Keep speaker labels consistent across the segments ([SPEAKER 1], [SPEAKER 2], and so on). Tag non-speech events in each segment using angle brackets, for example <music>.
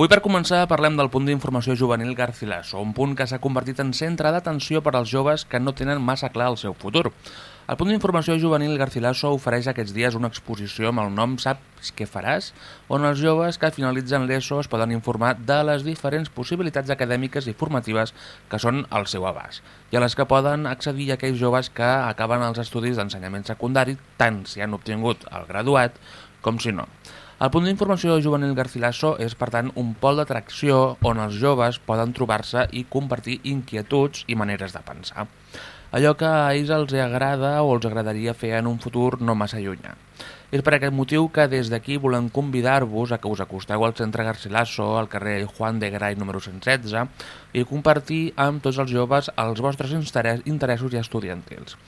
[SPEAKER 1] Avui per començar parlem del punt d'informació juvenil Garcilaso, un punt que s'ha convertit en centre d'atenció per als joves que no tenen massa clar el seu futur. El punt d'informació juvenil Garcilaso ofereix aquests dies una exposició amb el nom Saps què faràs?, on els joves que finalitzen l'ESO es poden informar de les diferents possibilitats acadèmiques i formatives que són al seu abast, i a les que poden accedir aquells joves que acaben els estudis d'ensenyament secundari, tant si han obtingut el graduat com si no. El punt d'informació juvenil Garcilaso és, per tant, un pol d'atracció on els joves poden trobar-se i compartir inquietuds i maneres de pensar. Allò que a ells els agrada o els agradaria fer en un futur no massa llunyà. És per aquest motiu que des d'aquí volem convidar-vos a que us acosteu al centre Garcilaso, al carrer Juan de Gray número 116, i compartir amb tots els joves els vostres interessos i estudiantils.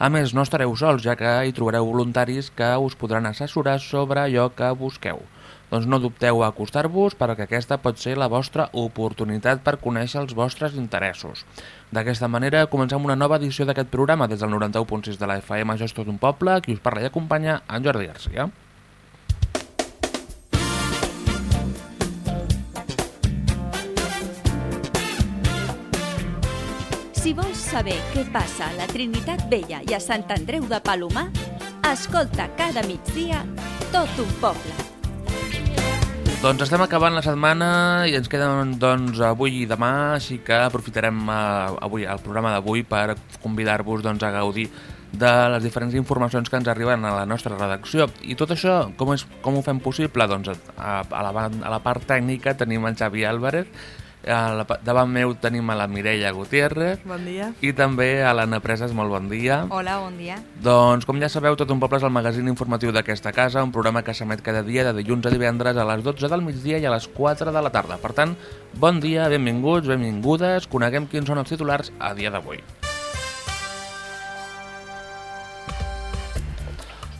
[SPEAKER 1] A més, no estareu sols, ja que hi trobareu voluntaris que us podran assessorar sobre allò que busqueu. Doncs no dubteu a acostar-vos perquè aquesta pot ser la vostra oportunitat per conèixer els vostres interessos. D'aquesta manera comencem una nova edició d'aquest programa des del 91.6 de la FM Jo és tot un poble, qui us parla i acompanya en Jordi Garcia.
[SPEAKER 2] Si vols saber què passa a la Trinitat Vella i a Sant Andreu de Palomar, escolta cada migdia tot un poble.
[SPEAKER 1] Doncs estem acabant la setmana i ens queden doncs, avui i demà, així que aprofitarem uh, avui el programa d'avui per convidar-vos doncs, a gaudir de les diferents informacions que ens arriben a la nostra redacció. I tot això, com, és, com ho fem possible? Doncs a, a, la, a la part tècnica tenim en Xavi Álvarez, la, davant meu tenim a la Mireia Gutiérrez.
[SPEAKER 3] Bon dia.
[SPEAKER 1] I també a l'Anna Preses, molt bon dia.
[SPEAKER 4] Hola, bon dia.
[SPEAKER 1] Doncs, com ja sabeu, Tot un poble és el magazín informatiu d'aquesta casa, un programa que s'emet cada dia de dilluns a divendres a les 12 del migdia i a les 4 de la tarda. Per tant, bon dia, benvinguts, benvingudes, coneguem quins són els titulars a dia d'avui.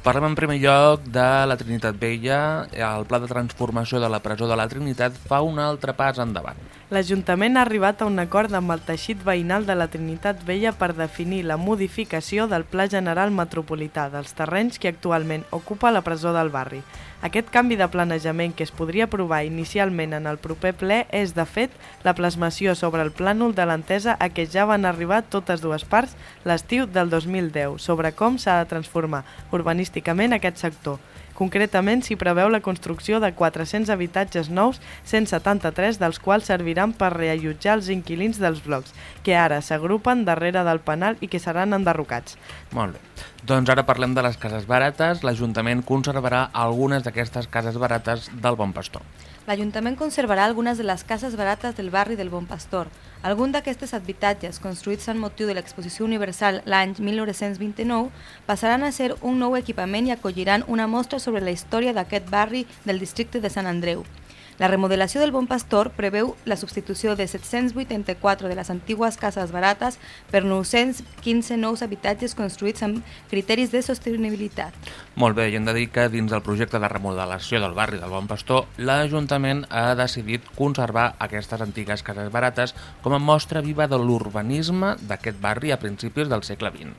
[SPEAKER 1] Parlem en primer lloc de la Trinitat Vella. El pla de transformació de la presó de la Trinitat fa un altre pas endavant.
[SPEAKER 3] L'Ajuntament ha arribat a un acord amb el teixit veïnal de la Trinitat Vella per definir la modificació del Pla General Metropolità dels terrenys que actualment ocupa la presó del barri. Aquest canvi de planejament que es podria aprovar inicialment en el proper ple és, de fet, la plasmació sobre el plànol de l'entesa a què ja van arribar totes dues parts l'estiu del 2010 sobre com s'ha de transformar urbanísticament aquest sector. Concretament, s'hi preveu la construcció de 400 habitatges nous, 173 dels quals serviran per reallotjar els inquilins dels blocs, que ara s'agrupen darrere del penal i que seran enderrocats.
[SPEAKER 1] Molt bé. Doncs ara parlem de les cases barates. L'Ajuntament conservarà algunes d'aquestes cases barates del Bon Pastor.
[SPEAKER 4] L'Ajuntament conservarà algunes de les cases barates del barri del Bon Pastor. Algun d'aquestes habitatges, construïts en motiu de l'exposició universal l'any 1929, passaran a ser un nou equipament i acolliran una mostra sobre la història d'aquest barri del districte de Sant Andreu. La remodelació del Bon Pastor preveu la substitució de 784 de les antigues cases barates per 915 nous habitatges construïts amb criteris de sostenibilitat.
[SPEAKER 1] Molt bé, i hem de dir que dins del projecte de remodelació del barri del Bon Pastor, l'Ajuntament ha decidit conservar aquestes antigues cases barates com a mostra viva de l'urbanisme d'aquest barri a principis del segle XX.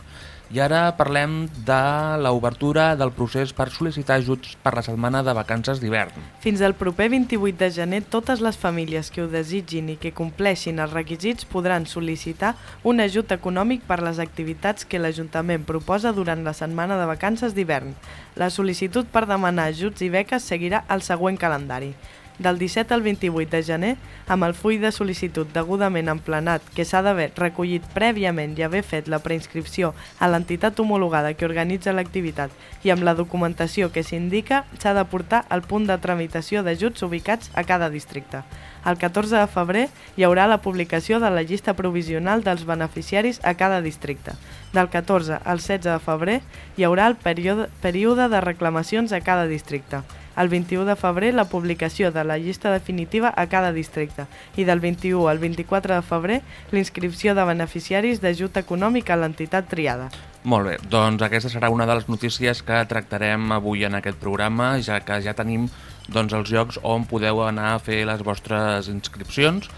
[SPEAKER 1] I ara parlem de l'obertura del procés per sol·licitar ajuts per la setmana de vacances d'hivern.
[SPEAKER 3] Fins al proper 28 de gener, totes les famílies que ho desitgin i que compleixin els requisits podran sol·licitar un ajut econòmic per les activitats que l'Ajuntament proposa durant la setmana de vacances d'hivern. La sol·licitud per demanar ajuts i beques seguirà el següent calendari del 17 al 28 de gener amb el full de sol·licitud degudament emplenat que s'ha d'haver recollit prèviament i haver fet la preinscripció a l'entitat homologada que organitza l'activitat i amb la documentació que s'indica s'ha de portar al punt de tramitació d'ajuts ubicats a cada districte. El 14 de febrer hi haurà la publicació de la llista provisional dels beneficiaris a cada districte. Del 14 al 16 de febrer hi haurà el període, període de reclamacions a cada districte el 21 de febrer la publicació de la llista definitiva a cada districte i del 21 al 24 de febrer l'inscripció de beneficiaris d'ajut econòmic a l'entitat triada.
[SPEAKER 1] Molt bé, doncs aquesta serà una de les notícies que tractarem avui en aquest programa, ja que ja tenim doncs, els llocs on podeu anar a fer les vostres inscripcions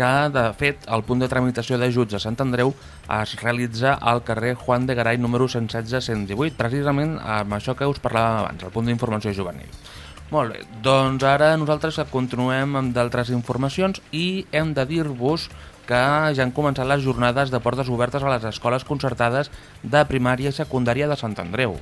[SPEAKER 1] que, de fet, el punt de tramitació d'ajuts a Sant Andreu es realitza al carrer Juan de Garay número 116-118, precisament amb això que us parlàvem abans, el punt d'informació juvenil. Molt bé, doncs ara nosaltres continuem amb d'altres informacions i hem de dir-vos que ja han començat les jornades de portes obertes a les escoles concertades de primària i secundària de Sant Andreu.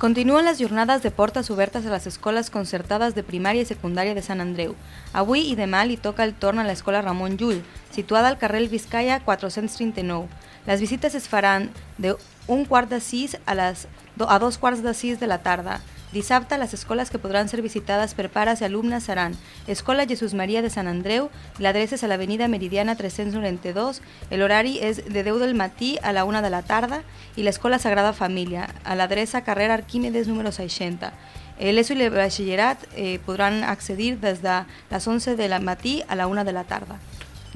[SPEAKER 4] Continuen les jornades de portes obertes a les escoles concertades de primària i secundària de Sant Andreu. Avui i demà li toca el torn a l'escola Ramon Llull, situada al carrer Vizcaya 439. Les visites es faran de un quart de sis a, les, a dos quarts de sis de la tarda. Dissabte, les escoles que podran ser visitades per pares i alumnes seran Escola Jesús Maria de Sant Andreu, l'adreça és a l'Avenida Meridiana 392, l'horari és de 10 del matí a la 1 de la tarda i l'Escola Sagrada Família, a l'adreça carrer Arquímedes número 60. L'ESO i el batxillerat eh, podran accedir des de les 11 de la matí a la 1 de la tarda.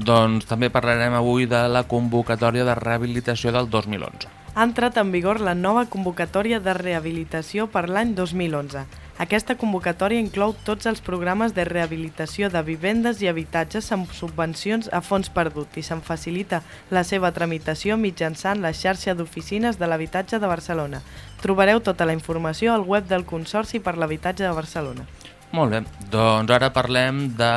[SPEAKER 1] Doncs també parlarem avui de la convocatòria de rehabilitació del 2011
[SPEAKER 3] ha entrat en vigor la nova convocatòria de rehabilitació per l'any 2011. Aquesta convocatòria inclou tots els programes de rehabilitació de vivendes i habitatges amb subvencions a fons perdut i se'n facilita la seva tramitació mitjançant la xarxa d'oficines de l'habitatge de Barcelona. Trobareu tota la informació al web del Consorci per l'Habitatge de Barcelona.
[SPEAKER 1] Molt bé, doncs ara parlem de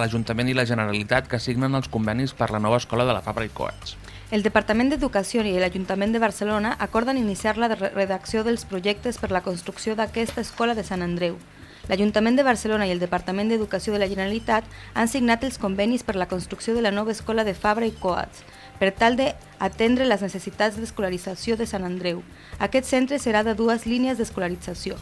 [SPEAKER 1] l'Ajuntament i la Generalitat que signen els convenis per la nova escola de la Fabra i Coats.
[SPEAKER 4] El Departament d'Educació i l'Ajuntament de Barcelona acorden iniciar la redacció dels projectes per la construcció d'aquesta escola de Sant Andreu. L'Ajuntament de Barcelona i el Departament d'Educació de la Generalitat han signat els convenis per la construcció de la nova escola de Fabra i Coats, per tal d'atendre les necessitats d'escolarització de Sant Andreu. Aquest centre serà de dues línies d'escolarització.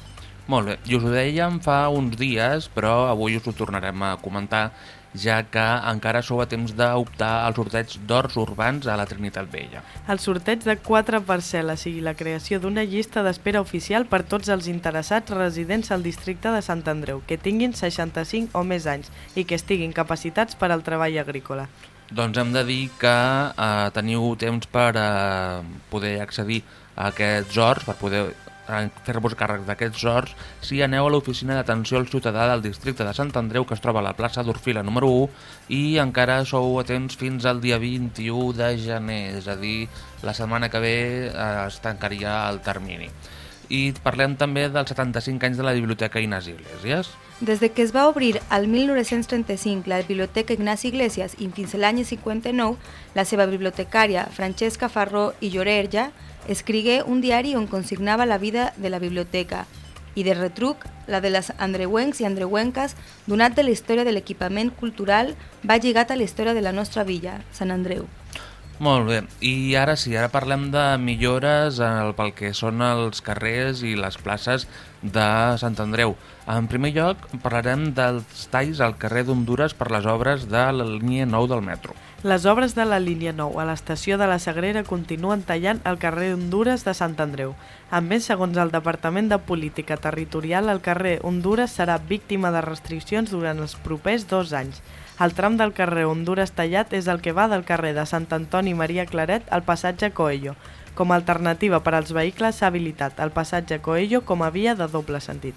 [SPEAKER 1] Molt bé, i us ho dèiem fa uns dies, però avui us ho tornarem a comentar ja que encara sou a temps d'optar al sorteig d'horts urbans a la Trinitat Vella.
[SPEAKER 3] El sorteig de quatre parcel·les i la creació d'una llista d'espera oficial per tots els interessats residents al districte de Sant Andreu, que tinguin 65 o més anys i que estiguin capacitats per al treball agrícola.
[SPEAKER 1] Doncs hem de dir que eh, teniu temps per eh, poder accedir a aquests horts, per poder fer-vos càrrec d'aquests horts si aneu a l'oficina d'atenció al ciutadà del districte de Sant Andreu que es troba a la plaça d'Orfila número 1 i encara sou a temps fins al dia 21 de gener, és a dir, la setmana que ve eh, es tancaria el termini. I parlem també dels 75 anys de la Biblioteca Ignasi Iglesias.
[SPEAKER 4] Des de que es va obrir al 1935 la Biblioteca Ignasi Iglesias i fins a l'any 59, la seva bibliotecària Francesca Farró i Llorerja Escrigué un diari on consignava la vida de la biblioteca i de retruc la de les andreuencs i andreuenques donat de la història de l'equipament cultural va lligat a la història de la nostra villa, Sant Andreu.
[SPEAKER 1] Molt bé, i ara sí, ara parlem de millores pel que són els carrers i les places de Sant Andreu. En primer lloc, parlarem dels talls al carrer d'Honduras per les obres de la línia 9 del metro.
[SPEAKER 3] Les obres de la línia 9 a l'estació de la Sagrera continuen tallant el carrer Honduras de Sant Andreu. A més, segons el Departament de Política Territorial, el carrer Honduras serà víctima de restriccions durant els propers dos anys. El tram del carrer Honduras tallat és el que va del carrer de Sant Antoni Maria Claret al passatge Coello. Com a alternativa per als vehicles s'ha habilitat el passatge Coello com a via de doble sentit.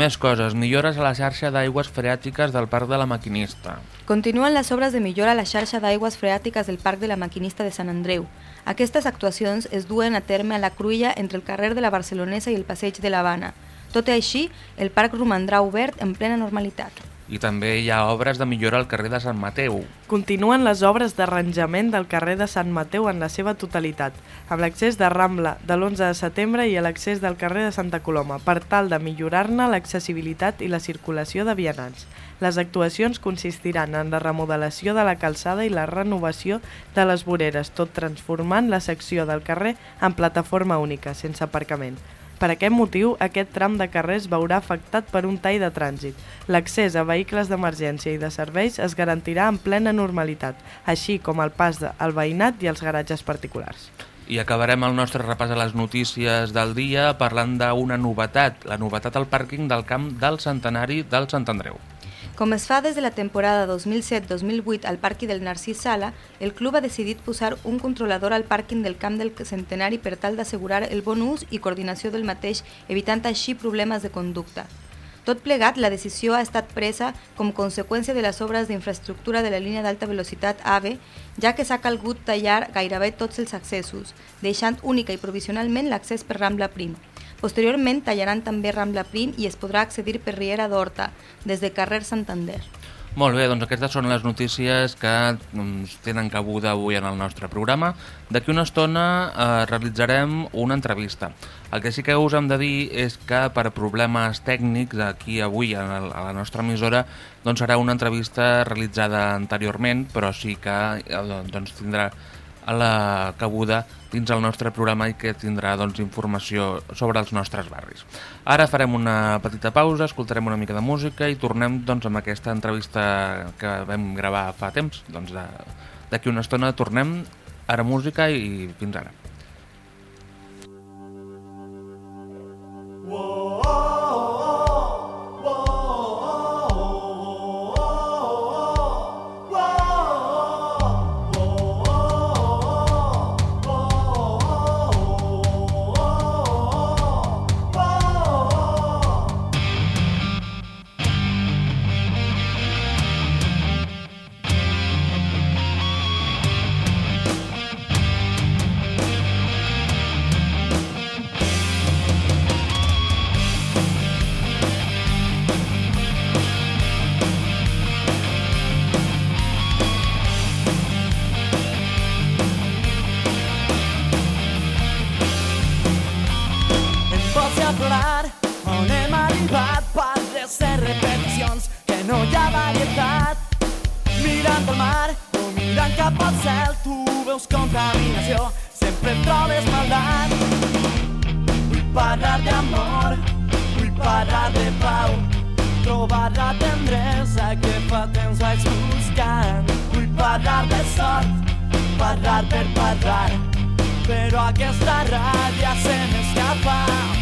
[SPEAKER 1] Més coses. Millores a la xarxa d'aigües freàtiques del Parc de la Maquinista.
[SPEAKER 4] Continuen les obres de millora a la xarxa d'aigües freàtiques del Parc de la Maquinista de Sant Andreu. Aquestes actuacions es duen a terme a la cruïlla entre el carrer de la Barcelonesa i el passeig de l'Havana. Tot i així, el parc romandrà obert en plena normalitat
[SPEAKER 1] i també hi ha obres de millora al carrer de Sant Mateu.
[SPEAKER 3] Continuen les obres d'arranjament del carrer de Sant Mateu en la seva totalitat, amb l'accés de Rambla de l'11 de setembre i l'accés del carrer de Santa Coloma, per tal de millorar-ne l'accessibilitat i la circulació de vianants. Les actuacions consistiran en la remodelació de la calçada i la renovació de les voreres, tot transformant la secció del carrer en plataforma única, sense aparcament. Per aquest motiu, aquest tram de carrer es veurà afectat per un tall de trànsit. L'accés a vehicles d'emergència i de serveis es garantirà en plena normalitat, així com el pas al veïnat i els garatges particulars.
[SPEAKER 1] I acabarem el nostre repàs a les notícies del dia parlant d'una novetat, la novetat al pàrquing del camp del centenari del Sant Andreu.
[SPEAKER 4] Com es fa des de la temporada 2007-2008 al pàrquing del Narcís Sala, el club ha decidit posar un controlador al pàrquing del camp del centenari per tal d'assegurar el bon ús i coordinació del mateix, evitant així problemes de conducta. Tot plegat, la decisió ha estat presa com conseqüència de les obres d'infraestructura de la línia d'alta velocitat AVE, ja que s'ha calgut tallar gairebé tots els accessos, deixant única i provisionalment l'accés per Rambla Prim. Posteriorment tallaran també Rambla Prim i es podrà accedir per Riera d'Horta, des de carrer Santander.
[SPEAKER 1] Molt bé, doncs aquestes són les notícies que doncs, tenen cabuda avui en el nostre programa. D'aquí una estona eh, realitzarem una entrevista. El que sí que us hem de dir és que per problemes tècnics aquí avui a la nostra emissora doncs serà una entrevista realitzada anteriorment, però sí que eh, doncs, tindrà a la cabuda dins el nostre programa i que tindrà doncs, informació sobre els nostres barris. Ara farem una petita pausa, escoltarem una mica de música i tornem doncs, amb aquesta entrevista que vam gravar fa temps. Doncs D'aquí una estona tornem, ara música i fins ara.
[SPEAKER 2] Whoa. parlar d'amor, vull parlar de pau, trobar la tendresa que fa temps vaig buscant. Vull parlar de sort, parlar per parlar, però aquesta ràbia se m'escapa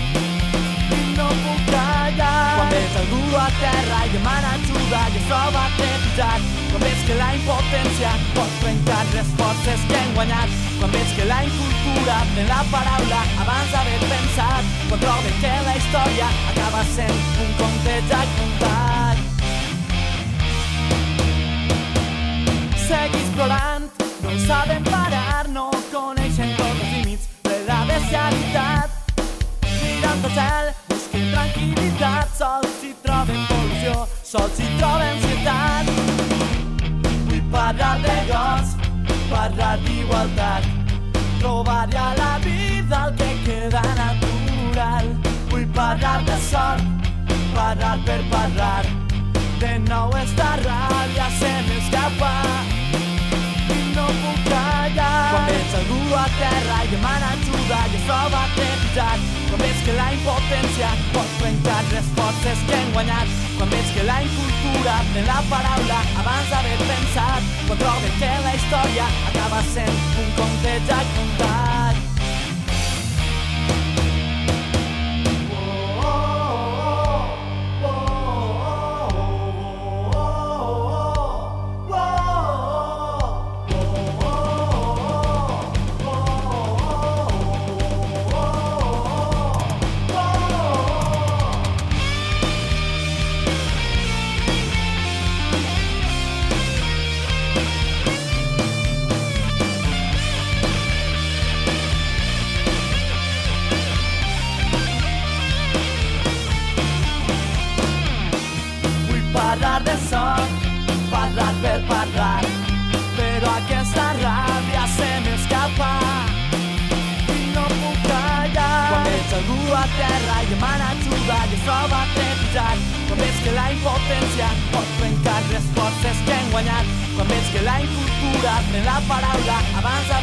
[SPEAKER 2] puc callar Quan més el a terra i demana ajuda i es troba tentat Quan veig que la impotència pot trencar les forces que hem guanyat. Quan veig que la incultura pren la paraula abans d'haver pensat. Quan trobe que la història acaba sent un conte ja contat. Seguis plorant, no saben parar, no coneixen tots els límits de la bestialitat. Mirant el cel i tranquil·litat, sols si troben pol·lució, sols si troben ansietat. Vull parlar de gos, parlar d'igualtat, trobar ja la vida el que queda natural. Vull parlar de sort, parlar per parlar, de nou esta ràbia se m'escapa. Vull parlar de gos, parlar d'igualtat, trobar ja la vida el que queda natural puc callar. Quan veig algú a terra i demana ajuda i es troba trepitat. quan veig que la impotència pot trencar les forces que hem guanyat, quan veig que la incultura pren la paraula abans d'haver pensat, quan trobo que la història acaba sent un conte ja contat. en la palabra avanza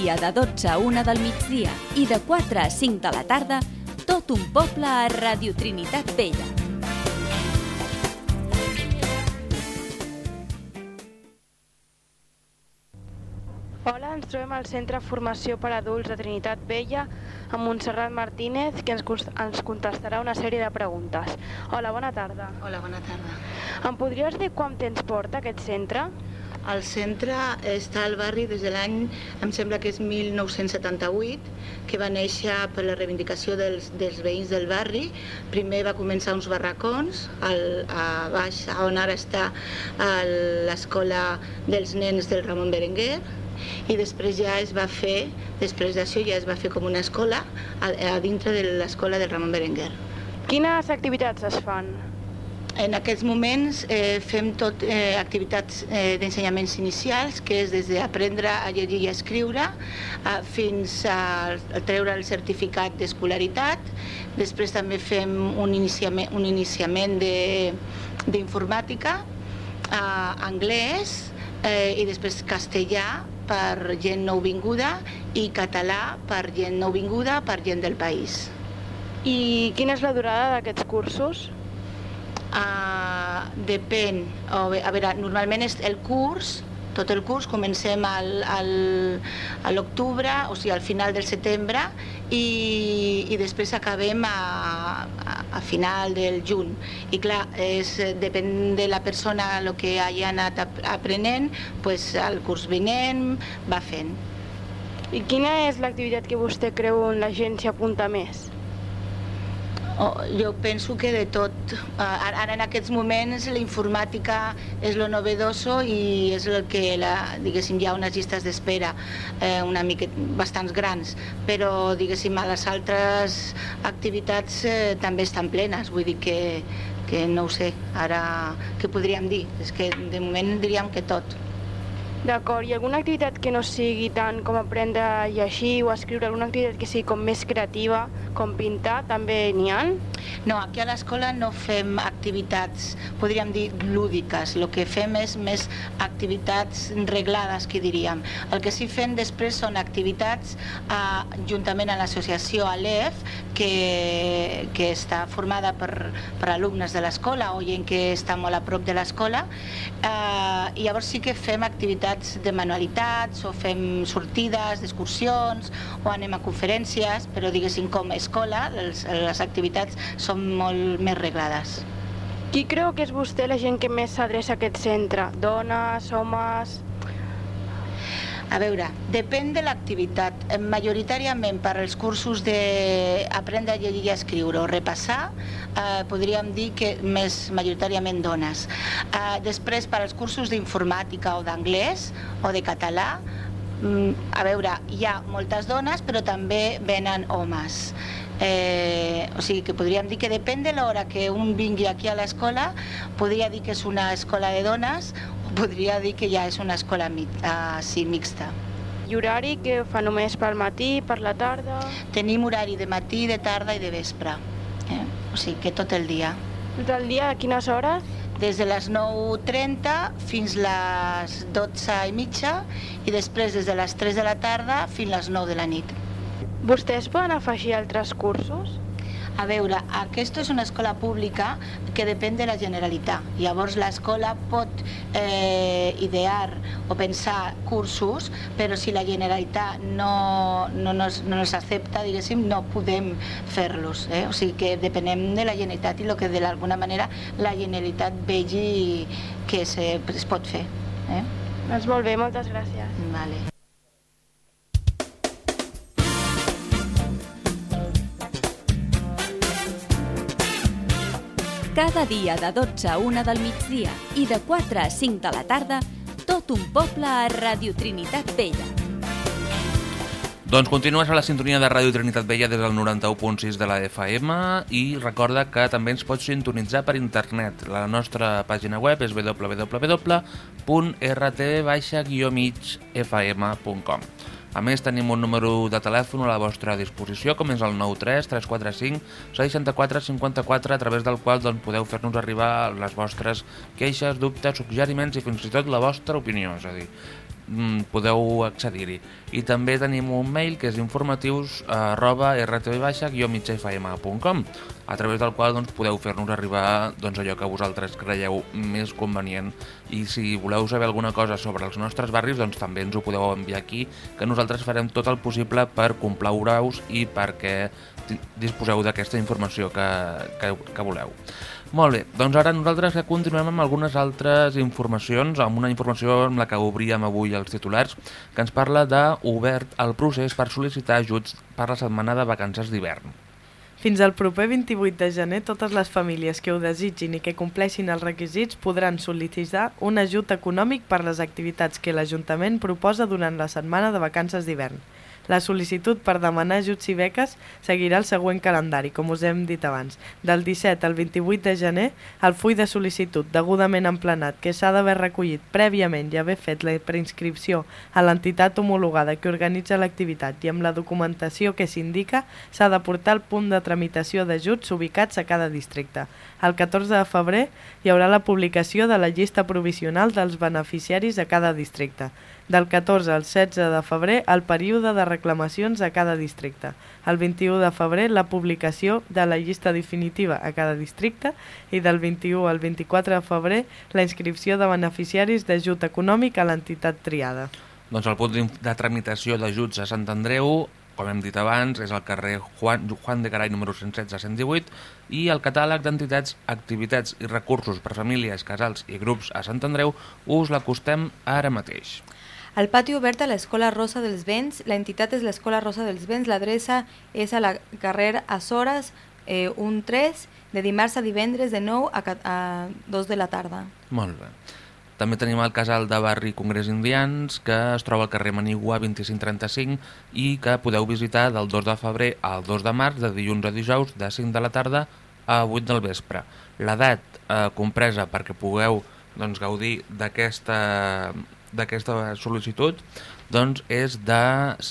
[SPEAKER 2] dia de 12 a 1 del migdia i de 4 a 5 de la tarda, tot un poble a Radio Trinitat Vella.
[SPEAKER 5] Hola, ens trobem al Centre de Formació per Adults de Trinitat Vella amb Montserrat Martínez, que ens, ens contestarà una sèrie de preguntes. Hola, bona tarda.
[SPEAKER 6] Hola, bona tarda.
[SPEAKER 5] Em podries dir quant temps porta aquest centre?
[SPEAKER 6] El centre està al barri des de l'any, em sembla que és 1978, que va néixer per la reivindicació dels, dels veïns del barri. Primer va començar uns barracons, al, a baix, on ara està l'escola dels nens del Ramon Berenguer, i després ja es va fer, després d'això ja es va fer com una escola a, a dintre de l'escola del Ramon Berenguer.
[SPEAKER 5] Quines activitats es fan?
[SPEAKER 6] En aquests moments eh, fem tot eh, activitats eh, d'ensenyaments inicials, que és des d'aprendre a llegir i a escriure eh, fins a, a treure el certificat d'escolaritat. Després també fem un iniciament, un iniciament d'informàtica, eh, anglès eh, i després castellà per gent nouvinguda i català per gent nouvinguda, per gent del país.
[SPEAKER 5] I quina és la durada d'aquests cursos?
[SPEAKER 6] Uh, depèn. A veure, normalment és el curs, tot el curs, comencem al, al, a l'octubre, o sigui, al final del setembre, i, i després acabem a, a, a final del juny. I clar, és, depèn de la persona el que hagi anat aprenent, pues, el curs vinent va fent.
[SPEAKER 5] I quina és l'activitat que vostè creu on la gent s'hi apunta més?
[SPEAKER 6] Oh, jo penso que de tot. Uh, ara en aquests moments la informàtica és lo novedoso i és el que, la, diguéssim, hi ha unes llistes d'espera eh, una mica bastants grans, però diguéssim a les altres activitats eh, també estan plenes, vull dir que, que no ho sé, ara què podríem dir? És que de moment diríem que tot.
[SPEAKER 5] D'acord, i alguna activitat que no sigui tant com aprendre a llegir o escriure, alguna activitat que sigui com més creativa, com pintar, també n'hi ha?
[SPEAKER 6] No, aquí a l'escola no fem activitats, podríem dir, lúdiques. El que fem és més activitats reglades, que diríem. El que sí fem després són activitats eh, juntament amb l'associació ALEF, que, que està formada per, per alumnes de l'escola o gent que està molt a prop de l'escola. Eh, llavors sí que fem activitats activitats de manualitats o fem sortides d'excursions o anem a conferències, però diguéssim com a escola les, les activitats són molt més reglades.
[SPEAKER 5] Qui creu que és vostè la gent que més s'adreça a aquest centre? Dones, homes...
[SPEAKER 6] A veure, depèn de l'activitat. Majoritàriament per als cursos d'aprendre a llegir i a escriure o repassar, eh, podríem dir que més majoritàriament dones. Eh, després, per als cursos d'informàtica o d'anglès o de català, mm, a veure, hi ha moltes dones, però també venen homes. Eh, o sigui que podríem dir que depèn de l'hora que un vingui aquí a l'escola, podria dir que és una escola de dones podria dir que ja és una escola mi sí, mixta.
[SPEAKER 5] I horari que fa només pel matí, per la tarda?
[SPEAKER 6] Tenim horari de matí, de tarda i de vespre. Eh? O sigui que tot el dia.
[SPEAKER 5] Tot el dia, a quines hores?
[SPEAKER 6] Des de les 9.30 fins les 12 i mitja i després des de les 3 de la tarda fins les 9 de la nit.
[SPEAKER 5] Vostès poden afegir altres cursos?
[SPEAKER 6] A veure, aquesta és una escola pública que depèn de la Generalitat. Llavors l'escola pot eh, idear o pensar cursos, però si la Generalitat no, no, nos, no nos accepta, diguéssim, no podem fer-los. Eh? O sigui que depenem de la Generalitat i el que d'alguna manera la Generalitat vegi que se, es pot fer. Eh?
[SPEAKER 5] Doncs molt bé, moltes gràcies.
[SPEAKER 6] Vale.
[SPEAKER 2] Cada dia de 12 a 1 del migdia i de 4 a 5 de la tarda, tot un poble a Radio Trinitat Vella.
[SPEAKER 1] Doncs continues a la sintonia de Ràdio Trinitat Vella des del 91.6 de la FM i recorda que també ens pots sintonitzar per internet. La nostra pàgina web és www.rt-migfm.com a més, tenim un número de telèfon a la vostra disposició, com és el 93 345 64 54, a través del qual doncs, podeu fer-nos arribar les vostres queixes, dubtes, suggeriments i fins i tot la vostra opinió. És a dir, mm, podeu accedir-hi. I també tenim un mail que és informatius arroba rtv-migfm.com a través del qual doncs, podeu fer-nos arribar doncs, allò que vosaltres creieu més convenient i si voleu saber alguna cosa sobre els nostres barris doncs també ens ho podeu enviar aquí que nosaltres farem tot el possible per complaure-us i perquè disposeu d'aquesta informació que, que, que voleu. Molt bé, doncs ara nosaltres continuem amb algunes altres informacions, amb una informació amb la que obríem avui els titulars, que ens parla d'obert el procés per sol·licitar ajuts per la setmana de vacances d'hivern.
[SPEAKER 3] Fins al proper 28 de gener, totes les famílies que ho desitgin i que compleixin els requisits podran sol·licitar un ajut econòmic per les activitats que l'Ajuntament proposa durant la setmana de vacances d'hivern. La sol·licitud per demanar ajuts i beques seguirà el següent calendari, com us hem dit abans. Del 17 al 28 de gener, el full de sol·licitud degudament emplenat que s'ha d'haver recollit prèviament i haver fet la preinscripció a l'entitat homologada que organitza l'activitat i amb la documentació que s'indica s'ha de portar al punt de tramitació d'ajuts ubicats a cada districte. El 14 de febrer hi haurà la publicació de la llista provisional dels beneficiaris a cada districte del 14 al 16 de febrer el període de reclamacions a cada districte. El 21 de febrer la publicació de la llista definitiva a cada districte i del 21 al 24 de febrer la inscripció de beneficiaris d'ajut econòmic a l'entitat triada.
[SPEAKER 1] Doncs el punt de tramitació d'ajuts a Sant Andreu com hem dit abans, és el carrer Juan, Juan de Garay número 116-118 i el catàleg d'entitats, activitats i recursos per famílies, casals i grups a Sant Andreu us l'acostem ara mateix.
[SPEAKER 4] Al pati obert a l'Escola Rosa dels Vents, la entitat és l'Escola Rosa dels Vents, l'adreça és a la carrer Açores eh, 1-3, de dimarts a divendres de 9 a, a 2 de la tarda.
[SPEAKER 1] Molt bé. També tenim el casal de barri Congrés Indians, que es troba al carrer Manigua 2535 i que podeu visitar del 2 de febrer al 2 de març, de dilluns a dijous, de 5 de la tarda a 8 del vespre. L'edat eh, compresa perquè pugueu doncs, gaudir d'aquesta d'aquesta sol·licitud doncs és de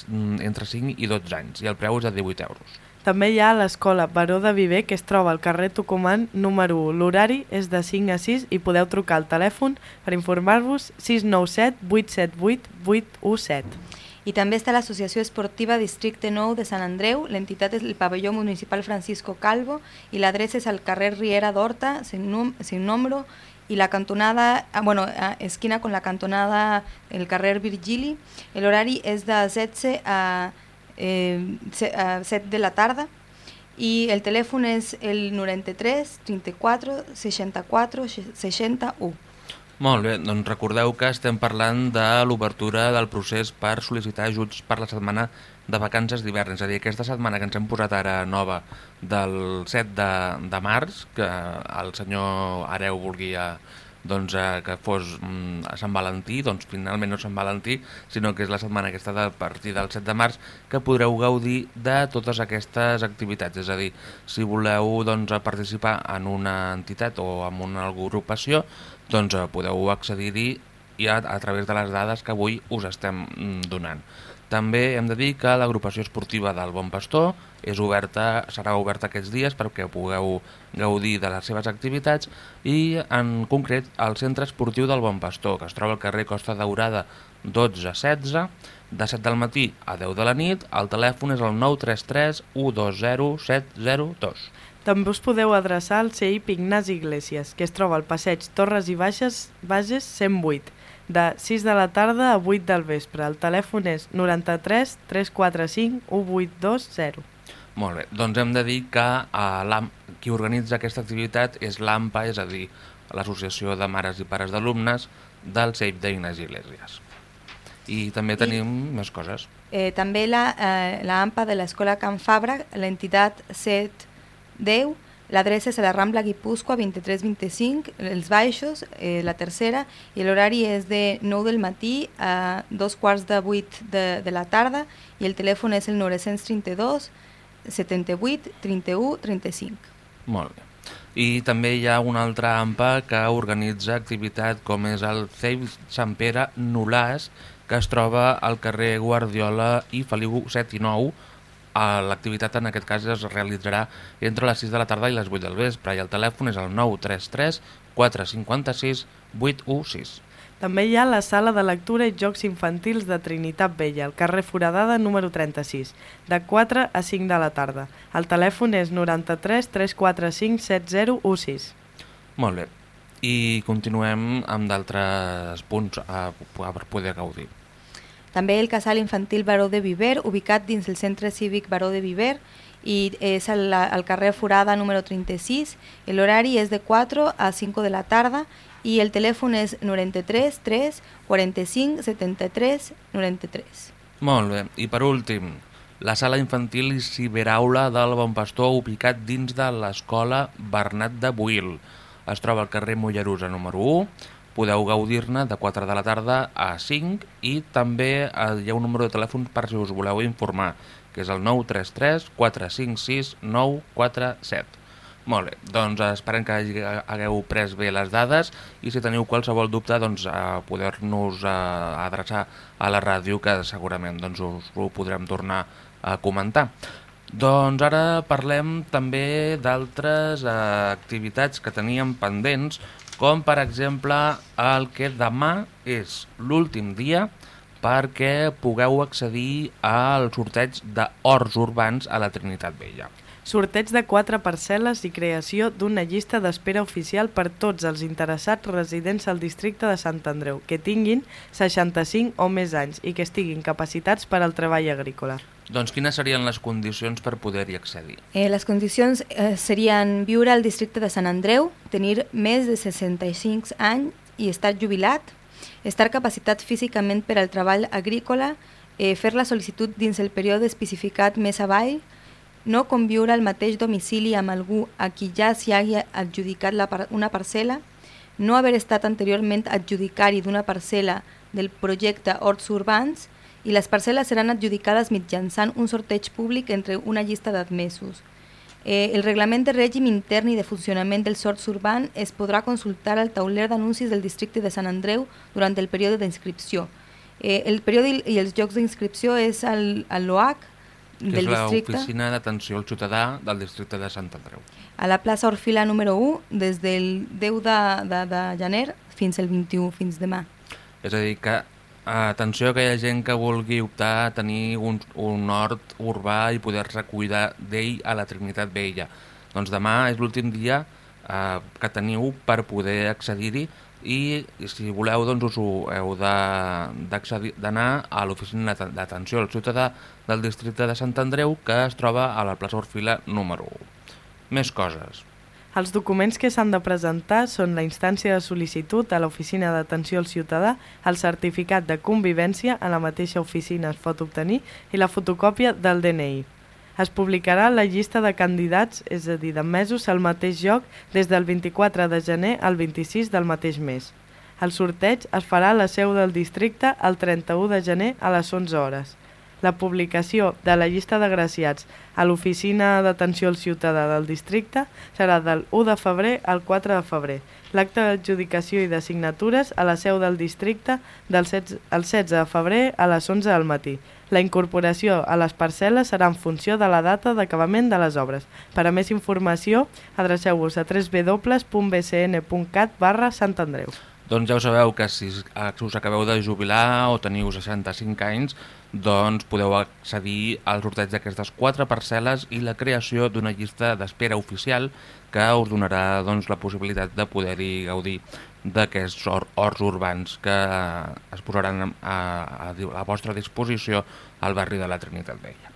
[SPEAKER 1] mm, entre 5 i 12 anys i el preu és de 18 euros.
[SPEAKER 3] També hi ha l'escola Baró de Viver que es troba al carrer Tucumán número 1. L'horari és de 5 a 6 i podeu trucar al telèfon per informar-vos 697 878 817.
[SPEAKER 4] I també està l'Associació Esportiva Districte 9 de Sant Andreu, l'entitat és el pavelló municipal Francisco Calvo i l'adreça és al carrer Riera d'Horta, sin, sin número, y la cantonada, ah, bueno, esquina con la cantonada el carrer Virgili. El horari és de 16 a, eh, a 7 de la tarda i el telèfon és el 93 34 64 61.
[SPEAKER 1] Molt bé, doncs recordeu que estem parlant de l'obertura del procés per sol·licitar ajuts per la setmana de vacances d'hivern, és a dir, aquesta setmana que ens hem posat ara nova del 7 de, de març, que el senyor Areu volia doncs, eh, que fos mm, a Sant Valentí, doncs finalment no Sant Valentí, sinó que és la setmana aquesta de partir del 7 de març que podreu gaudir de totes aquestes activitats. És a dir, si voleu doncs, participar en una entitat o en una agrupació, doncs eh, podeu accedir-hi ja a través de les dades que avui us estem mm, donant. També hem de dir que l'agrupació esportiva del Bon Pastor és oberta, serà oberta aquests dies perquè pugueu gaudir de les seves activitats i en concret el centre esportiu del Bon Pastor, que es troba al carrer Costa Daurada 12-16, de 7 del matí a 10 de la nit, el telèfon és el 933 120 702.
[SPEAKER 3] També us podeu adreçar al CEIP Ignasi Iglesias, que es troba al passeig Torres i Baixes, Bages 108, de 6 de la tarda a 8 del vespre. El telèfon és 93 345 1820.
[SPEAKER 1] Molt bé, doncs hem de dir que uh, qui organitza aquesta activitat és l'AMPA, és a dir, l'Associació de Mares i Pares d'Alumnes del CEIP d'Ignasi Iglesias. I també tenim I, més coses.
[SPEAKER 4] Eh, també la, eh, la AMPA de l'Escola Can Fabra, l'entitat 710, L'adreça és a la Rambla Guipúscoa 2325, els baixos, eh, la tercera, i l'horari és de 9 del matí a dos quarts de 8 de, de la tarda i el telèfon és el 932 78 31 35.
[SPEAKER 1] Molt bé. I també hi ha una altra AMPA que organitza activitat com és el CEIP Sant Pere Nolàs, que es troba al carrer Guardiola i Feliu 7 i 9, L'activitat en aquest cas es realitzarà entre les 6 de la tarda i les 8 del vespre i el telèfon és el 933 456 816.
[SPEAKER 3] També hi ha la sala de lectura i jocs infantils de Trinitat Vella, al carrer Foradada número 36, de 4 a 5 de la tarda. El telèfon és 93 345 7016.
[SPEAKER 1] Molt bé. I continuem amb d'altres punts a, a poder gaudir.
[SPEAKER 4] També el casal infantil Baró de Viver, ubicat dins el centre cívic Baró de Viver, i és al, al carrer Forada número 36. L'horari és de 4 a 5 de la tarda i el telèfon és 93 3 45 73 93.
[SPEAKER 1] Molt bé. I per últim, la sala infantil i ciberaula del Bon Pastor ubicat dins de l'escola Bernat de Buil. Es troba al carrer Mollerusa número 1. Podeu gaudir-ne de 4 de la tarda a 5 i també eh, hi ha un número de telèfon per si us voleu informar, que és el 933 456 947. Molt bé, doncs esperem que hagueu pres bé les dades i si teniu qualsevol dubte doncs, a poder-nos adreçar a la ràdio que segurament doncs, us ho podrem tornar a comentar. Doncs ara parlem també d'altres eh, activitats que teníem pendents, com per exemple el que demà és l'últim dia perquè pugueu accedir al sorteig d'horts urbans a la Trinitat Vella
[SPEAKER 3] sorteig de quatre parcel·les i creació d'una llista d'espera oficial per tots els interessats residents al districte de Sant Andreu, que tinguin 65 o més anys i que estiguin capacitats per al treball agrícola.
[SPEAKER 1] Doncs quines serien les condicions per poder-hi accedir?
[SPEAKER 4] Eh, les condicions eh, serien viure al districte de Sant Andreu, tenir més de 65 anys i estar jubilat, estar capacitat físicament per al treball agrícola, eh, fer la sol·licitud dins el període especificat més avall, no conviure al mateix domicili amb algú a qui ja s'hi hagi adjudicat la par una parcel·la, no haver estat anteriorment adjudicari d'una parcel·la del projecte Horts Urbans i les parcel·les seran adjudicades mitjançant un sorteig públic entre una llista d'admesos. Eh, el reglament de règim intern i de funcionament del Horts Urban es podrà consultar al tauler d'anuncis del districte de Sant Andreu durant el període d'inscripció. Eh, el període i els llocs d'inscripció és al, al LOAC,
[SPEAKER 1] que
[SPEAKER 4] del
[SPEAKER 1] és
[SPEAKER 4] districte.
[SPEAKER 1] l'oficina d'atenció al ciutadà del districte de Sant Andreu.
[SPEAKER 4] A la plaça Orfila número 1, des del 10 de, de, de gener fins el 21, fins demà.
[SPEAKER 1] És a dir, que atenció que hi ha gent que vulgui optar a tenir un, un hort urbà i poder-se cuidar d'ell a la Trinitat Vella. Doncs demà és l'últim dia eh, que teniu per poder accedir-hi i si voleu doncs us ho heu d'anar a l'oficina d'atenció al ciutadà del districte de Sant Andreu que es troba a la plaça Orfila número 1. Més coses.
[SPEAKER 3] Els documents que s'han de presentar són la instància de sol·licitud a l'oficina d'atenció al ciutadà, el certificat de convivència a la mateixa oficina es pot obtenir i la fotocòpia del DNI. Es publicarà la llista de candidats, és a dir, d'admesos al mateix lloc des del 24 de gener al 26 del mateix mes. El sorteig es farà a la seu del districte el 31 de gener a les 11 hores. La publicació de la llista d'agraciats a l'Oficina d'Atenció al Ciutadà del districte serà del 1 de febrer al 4 de febrer. L'acte d'adjudicació i de signatures a la seu del districte del 16, el 16 de febrer a les 11 del matí. La incorporació a les parcel·les serà en funció de la data d'acabament de les obres. Per a més informació, adreceu-vos a www.bcn.cat barra Sant Andreu.
[SPEAKER 1] Doncs ja ho sabeu que si us acabeu de jubilar o teniu 65 anys, doncs podeu accedir al sorteig d'aquestes quatre parcel·les i la creació d'una llista d'espera oficial que us donarà doncs, la possibilitat de poder-hi gaudir d'aquests horts urbans que es posaran a, a, a vostra disposició al barri de la Trinitat Vella.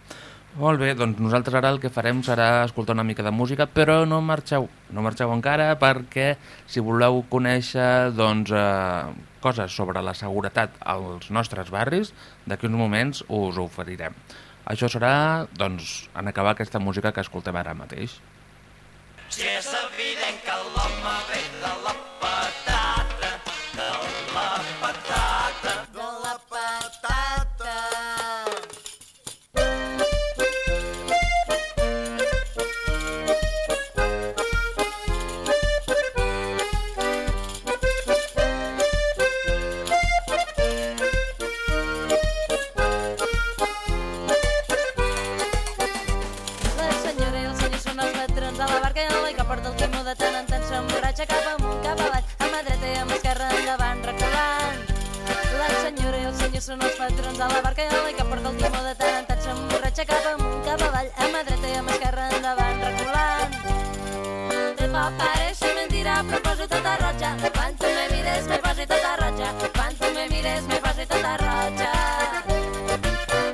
[SPEAKER 1] Molt bé, doncs nosaltres ara el que farem serà escoltar una mica de música, però no marxeu, no marxeu encara perquè si voleu conèixer doncs, eh, coses sobre la seguretat als nostres barris, d'aquí uns moments us ho oferirem. Això serà doncs, en acabar aquesta música que escoltem ara mateix. Si és evident que l'home ve de la
[SPEAKER 7] marxa cap amunt, cap avall, a mà dreta i a mà esquerra, endavant, reculant. La senyora i el senyor són els patrons de la barca i l'home que porta el timó de tant en tant s'emborratxa cap amunt, cap avall, a mà dreta i a mà esquerra, endavant, reculant. Te fa parèixer mentira, però poso tota roja. Quan tu me mires, me posi tota roja. Quan tu me mires, me posi tota roja.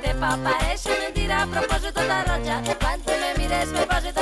[SPEAKER 7] Te fa parèixer mentira, però poso tota roja. Quan tu me mires, me posi tota roja.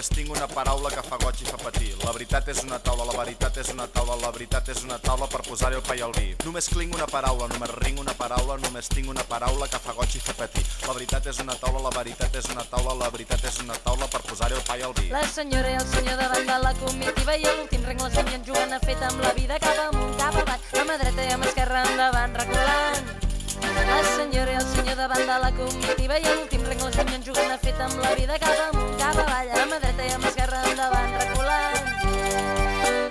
[SPEAKER 8] Només tinc una paraula que fa goig i fa patir. La veritat és una taula, la veritat és una taula, la veritat és una taula per posar-hi el pa i el vi. Només clinc una paraula, només rinc una paraula, només tinc una paraula que fa goig i fa patir. La veritat és una taula, la veritat és una taula, la veritat és una taula per posar-hi el pa i el vi.
[SPEAKER 7] La senyora i el senyor davant de la comitiva i a l'últim reng la senyen jugant a fet amb la vida cap amunt, cap avall, a mà dreta i a mà esquerra endavant, reculant. La senyora i el senyor davant de la comitiva i l'últim reng la senyen jugant a fet amb la vida cap amunt, cap avall, a mà dreta i a mà esquerra endavant, reculant.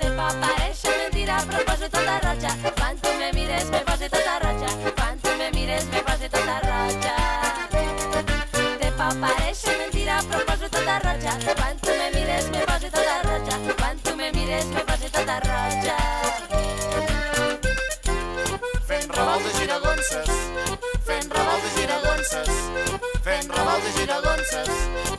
[SPEAKER 7] Te fa pareixer mentira, però poso tota roja. Quan tu me mires me poso tota roja. Quan tu me mires me poso tota roja. Te fa pareixer mentira, però poso tota roja. Quan
[SPEAKER 8] Jesus.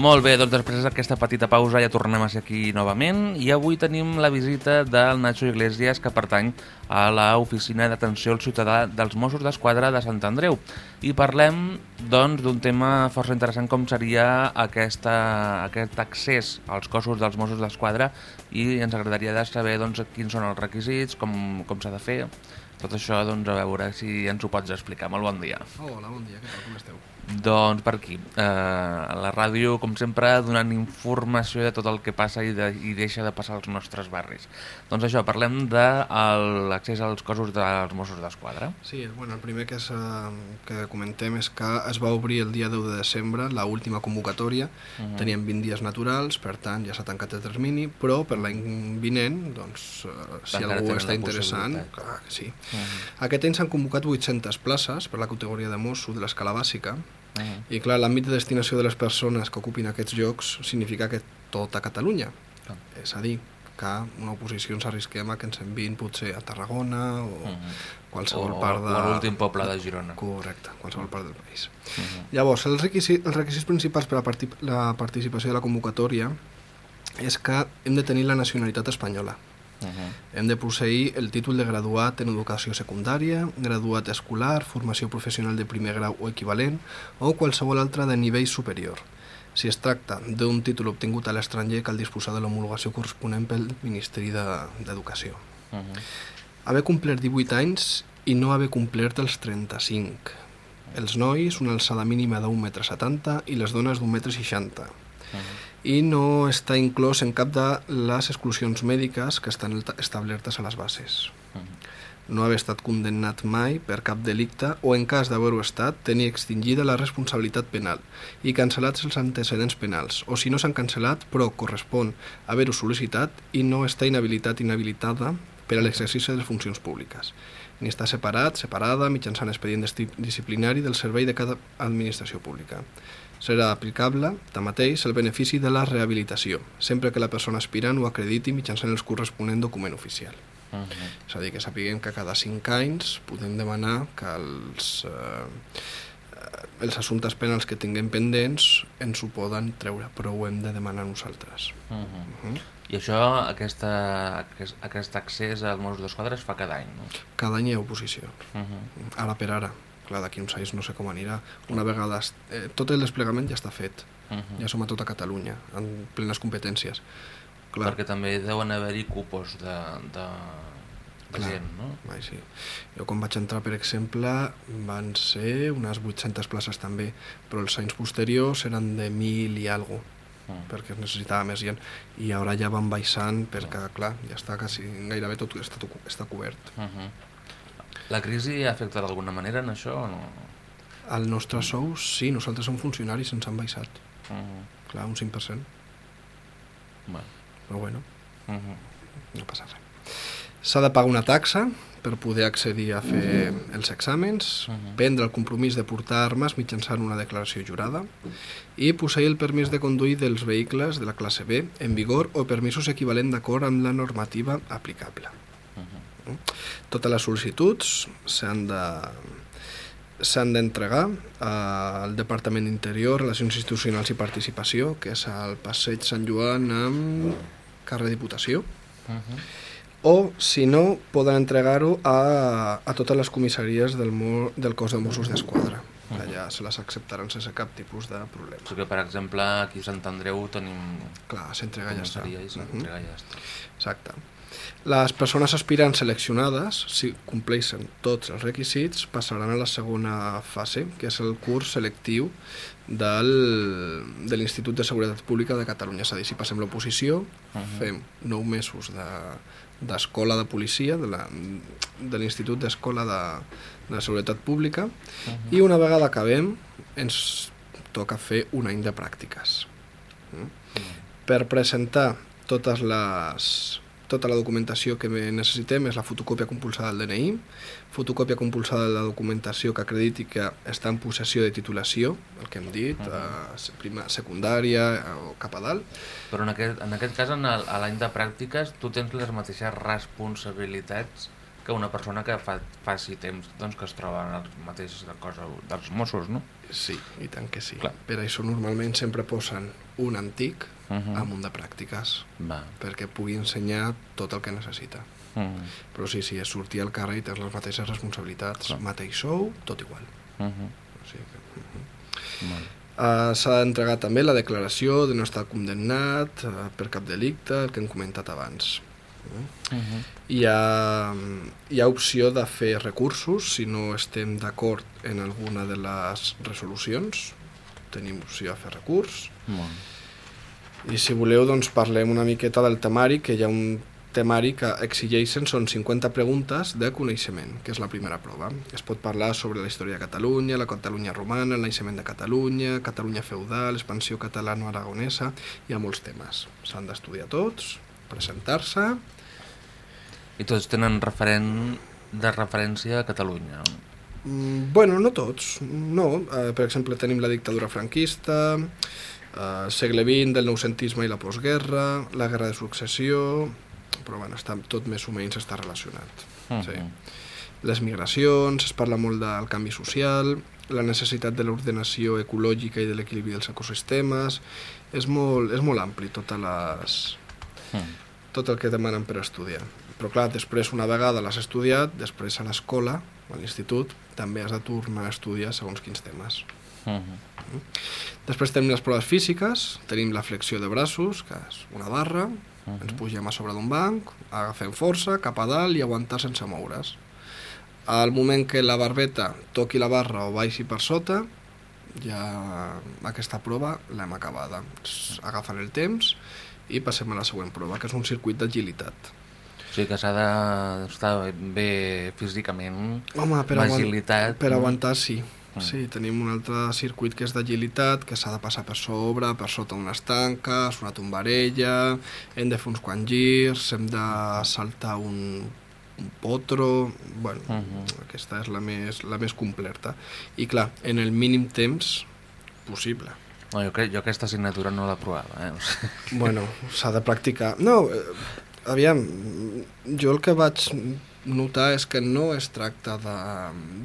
[SPEAKER 1] Molt bé, doncs després d'aquesta petita pausa ja tornem a ser aquí novament i avui tenim la visita del Nacho Iglesias que pertany a la Oficina d'Atenció al Ciutadà dels Mossos d'Esquadra de Sant Andreu i parlem doncs d'un tema força interessant com seria aquesta, aquest accés als cossos dels Mossos d'Esquadra i ens agradaria de saber doncs, quins són els requisits, com, com s'ha de fer tot això doncs, a veure si ens ho pots explicar. Molt bon dia.
[SPEAKER 9] Hola, bon dia, què tal, com esteu?
[SPEAKER 1] Doncs per aquí. Eh, a la ràdio, com sempre, donant informació de tot el que passa i, de, i deixa de passar als nostres barris. Doncs això, parlem de l'accés als cossos dels Mossos d'Esquadra.
[SPEAKER 9] Sí, bueno, el primer que, eh, que comentem és que es va obrir el dia 10 de desembre la última convocatòria, uh -huh. teníem 20 dies naturals, per tant ja s'ha tancat el termini, però per l'any vinent, doncs, eh, si
[SPEAKER 1] Encara
[SPEAKER 9] algú està interessant, clar que sí.
[SPEAKER 1] Uh -huh.
[SPEAKER 9] Aquest any s'han convocat 800 places per la categoria de mosso de l'escala bàsica,
[SPEAKER 1] Uh -huh.
[SPEAKER 9] i clar, l'àmbit de destinació de les persones que ocupin aquests llocs significa que tot a Catalunya.
[SPEAKER 1] Clar.
[SPEAKER 9] És a dir, que una oposició ens arrisquem a que ens enviïn potser a Tarragona o
[SPEAKER 1] Uh -huh.
[SPEAKER 9] qualsevol
[SPEAKER 1] O-
[SPEAKER 9] part de...
[SPEAKER 1] o a l'últim poble de Girona.
[SPEAKER 9] Correcte, qualsevol part del país.
[SPEAKER 1] Uh -huh.
[SPEAKER 9] Llavors, els requisits, els requisits principals per a la participació de la convocatòria és que hem de tenir la nacionalitat espanyola.
[SPEAKER 1] Uh -huh.
[SPEAKER 9] Hem de posseir el títol de graduat en educació secundària, graduat escolar, formació professional de primer grau o equivalent, o qualsevol altra de nivell superior. Si es tracta d'un títol obtingut a l'estranger, cal disposar de l'homologació corresponent pel Ministeri de- d'Educació.
[SPEAKER 1] Uh -huh.
[SPEAKER 9] Haver complert 18 anys i no haver complert els 35. Els nois, una alçada mínima d'un metre setanta i les dones d'un metre seixanta. I no està inclòs en cap de les exclusions mèdiques que estan establertes a les bases. no haver estat condemnat mai per cap delicte o, en cas d'haver-ho estat, tenir extingida la responsabilitat penal i cancel·lats els antecedents penals, o si no s'han cancel·lat, però correspon haver-ho sol·licitat i no està inhabilitat inhabilitada per a l'exercici de les funcions públiques ni està separat, separada, mitjançant expedient disciplinari del servei de cada administració pública. Serà aplicable, tanmateix, el benefici de la rehabilitació, sempre que la persona aspirant ho acrediti mitjançant el corresponent document oficial.
[SPEAKER 1] Uh -huh.
[SPEAKER 9] És a dir, que sapiguem que cada 5 anys podem demanar que els, eh, els assumptes penals que tinguem pendents ens ho poden treure, però ho hem de demanar nosaltres.
[SPEAKER 1] Uh -huh.
[SPEAKER 9] Uh -huh.
[SPEAKER 1] I això, aquesta, aquest, aquest accés als Mossos d'Esquadra es fa cada any, no?
[SPEAKER 9] Cada any hi ha oposició.
[SPEAKER 1] Uh -huh.
[SPEAKER 9] Ara per ara. Clar, d'aquí uns anys no sé com anirà. Una vegada... Eh, tot el desplegament ja està fet.
[SPEAKER 1] Uh -huh.
[SPEAKER 9] Ja som a tota Catalunya, en plenes competències. Clar,
[SPEAKER 1] Perquè també deuen haver-hi cupos de, de, de
[SPEAKER 9] Clar.
[SPEAKER 1] gent, no?
[SPEAKER 9] Ai, sí. Jo quan vaig entrar, per exemple, van ser unes 800 places també, però els anys posteriors eren de 1.000 i algo,
[SPEAKER 1] Mm.
[SPEAKER 9] perquè es necessitava més gent. I ara ja van baixant perquè, clar, ja està quasi, gairebé tot està, està cobert.
[SPEAKER 1] Uh -huh. La crisi ha afectat d'alguna manera en això o no?
[SPEAKER 9] El nostre sous, sí, nosaltres som funcionaris, ens han baixat.
[SPEAKER 1] Uh -huh.
[SPEAKER 9] Clar, un 5%,
[SPEAKER 1] bueno.
[SPEAKER 9] però bueno,
[SPEAKER 1] uh -huh.
[SPEAKER 9] no passa res. S'ha de pagar una taxa per poder accedir a fer els exàmens,
[SPEAKER 1] Mhm.
[SPEAKER 9] prendre el compromís de portar armes mitjançant una declaració jurada i posseir el permís de conduir dels vehicles de la classe B en vigor o permisos equivalent d'acord amb la normativa aplicable.
[SPEAKER 1] Uh -huh.
[SPEAKER 9] Totes les sol·licituds s'han de s'han d'entregar al Departament d'Interior, Relacions Institucionals i Participació, que és al Passeig Sant Joan amb carrer Diputació,
[SPEAKER 1] Uh -huh.
[SPEAKER 9] o, si no, poden entregar-ho a, a totes les comissaries del, del cos de Mossos d'Esquadra. que Allà se les acceptaran sense cap tipus de problema.
[SPEAKER 1] O sigui que, per exemple, aquí a Sant Andreu tenim
[SPEAKER 9] Clar, s'entrega ja està.
[SPEAKER 1] i s'entrega ja està.
[SPEAKER 9] Exacte. Les persones aspirants seleccionades, si compleixen tots els requisits, passaran a la segona fase, que és el curs selectiu del, de l'Institut de Seguretat Pública de Catalunya. És a dir, si passem l'oposició,
[SPEAKER 1] Mhm.
[SPEAKER 9] fem nou mesos de d'escola de policia, de la- de l'Institut d'Escola de, de Seguretat Pública,
[SPEAKER 1] Mhm.
[SPEAKER 9] i una vegada acabem ens toca fer un any de pràctiques. Mm? Per presentar totes les, tota la documentació que necessitem és la fotocòpia compulsada del DNI, fotocòpia compulsada de la documentació que acrediti que està en possessió de titulació, el que hem dit, uh -huh. prima, secundària eh, o cap a dalt,
[SPEAKER 1] Però en aquest, en aquest cas, en el- a l'any de pràctiques, tu tens les mateixes responsabilitats que una persona que fa, faci temps doncs, que es troba en el mateix cosa dels Mossos, no?
[SPEAKER 9] Sí, i tant que sí.
[SPEAKER 1] Clar.
[SPEAKER 9] Per això normalment sempre posen un antic
[SPEAKER 1] Uh -huh.
[SPEAKER 9] amb un de pràctiques,
[SPEAKER 1] Va.
[SPEAKER 9] perquè pugui ensenyar tot el que necessita.
[SPEAKER 1] Uh -huh.
[SPEAKER 9] Però sí, sí, és sortir al carrer i tens les mateixes responsabilitats,
[SPEAKER 1] Clar.
[SPEAKER 9] mateix sou, tot igual.
[SPEAKER 1] Uh -huh.
[SPEAKER 9] O sigui que, uh -huh.
[SPEAKER 1] Vale.
[SPEAKER 9] Uh, S'ha d'entregar també la declaració de no estar condemnat uh, per cap delicte, el que hem comentat abans.
[SPEAKER 1] Uh -huh.
[SPEAKER 9] Hi ha, hi ha opció de fer recursos si no estem d'acord en alguna de les resolucions. Tenim opció a fer recurs.
[SPEAKER 1] Molt.
[SPEAKER 9] I si voleu, doncs parlem una miqueta del temari, que hi ha un temari que exigeixen són 50 preguntes de coneixement, que és la primera prova. Es pot parlar sobre la història de Catalunya, la Catalunya romana, el naixement de Catalunya, Catalunya feudal, expansió catalano-aragonesa, hi ha molts temes. S'han d'estudiar tots, presentar-se...
[SPEAKER 1] I tots tenen referent de referència a Catalunya. no?
[SPEAKER 9] Mm, bueno, no tots, no. Eh, per exemple, tenim la dictadura franquista, eh, segle XX, del noucentisme i la postguerra, la guerra de successió, però bueno, està, tot més o menys està relacionat.
[SPEAKER 1] Uh
[SPEAKER 9] Sí.
[SPEAKER 1] -huh.
[SPEAKER 9] Les migracions, es parla molt del canvi social, la necessitat de l'ordenació ecològica i de l'equilibri dels ecosistemes, és molt, és molt ampli totes les,
[SPEAKER 1] -huh.
[SPEAKER 9] tot el que demanen per estudiar. Però clar, després una vegada l'has estudiat, després a l'escola, a l'institut, també has de tornar a estudiar segons quins temes.
[SPEAKER 1] Uh -huh.
[SPEAKER 9] Després tenim les proves físiques, tenim la flexió de braços, que és una barra,
[SPEAKER 1] Uh -huh.
[SPEAKER 9] ens pugem a sobre d'un banc, agafem força cap a dalt i aguantar sense moure's. Al moment que la barbeta toqui la barra o baixi per sota, ja aquesta prova l'hem acabada. Agafen el temps i passem a la següent prova, que és un circuit d'agilitat.
[SPEAKER 1] O sigui que s'ha d'estar bé físicament,
[SPEAKER 9] Home, per,
[SPEAKER 1] amb
[SPEAKER 9] aguant- per aguantar sí.
[SPEAKER 1] Mm.
[SPEAKER 9] Sí, tenim un altre circuit que és d'agilitat, que s'ha de passar per sobre, per sota unes tanques, una tombarella, hem de fer uns quants girs, hem de saltar un, un potro... Bueno,
[SPEAKER 1] Mhm.
[SPEAKER 9] aquesta és la més, la més completa. I clar, en el mínim temps possible.
[SPEAKER 1] No, jo, jo aquesta assignatura no la provava. Eh? O sigui,
[SPEAKER 9] Bueno, s'ha de practicar. No, eh, aviam, jo el que vaig notar és que no es tracta de,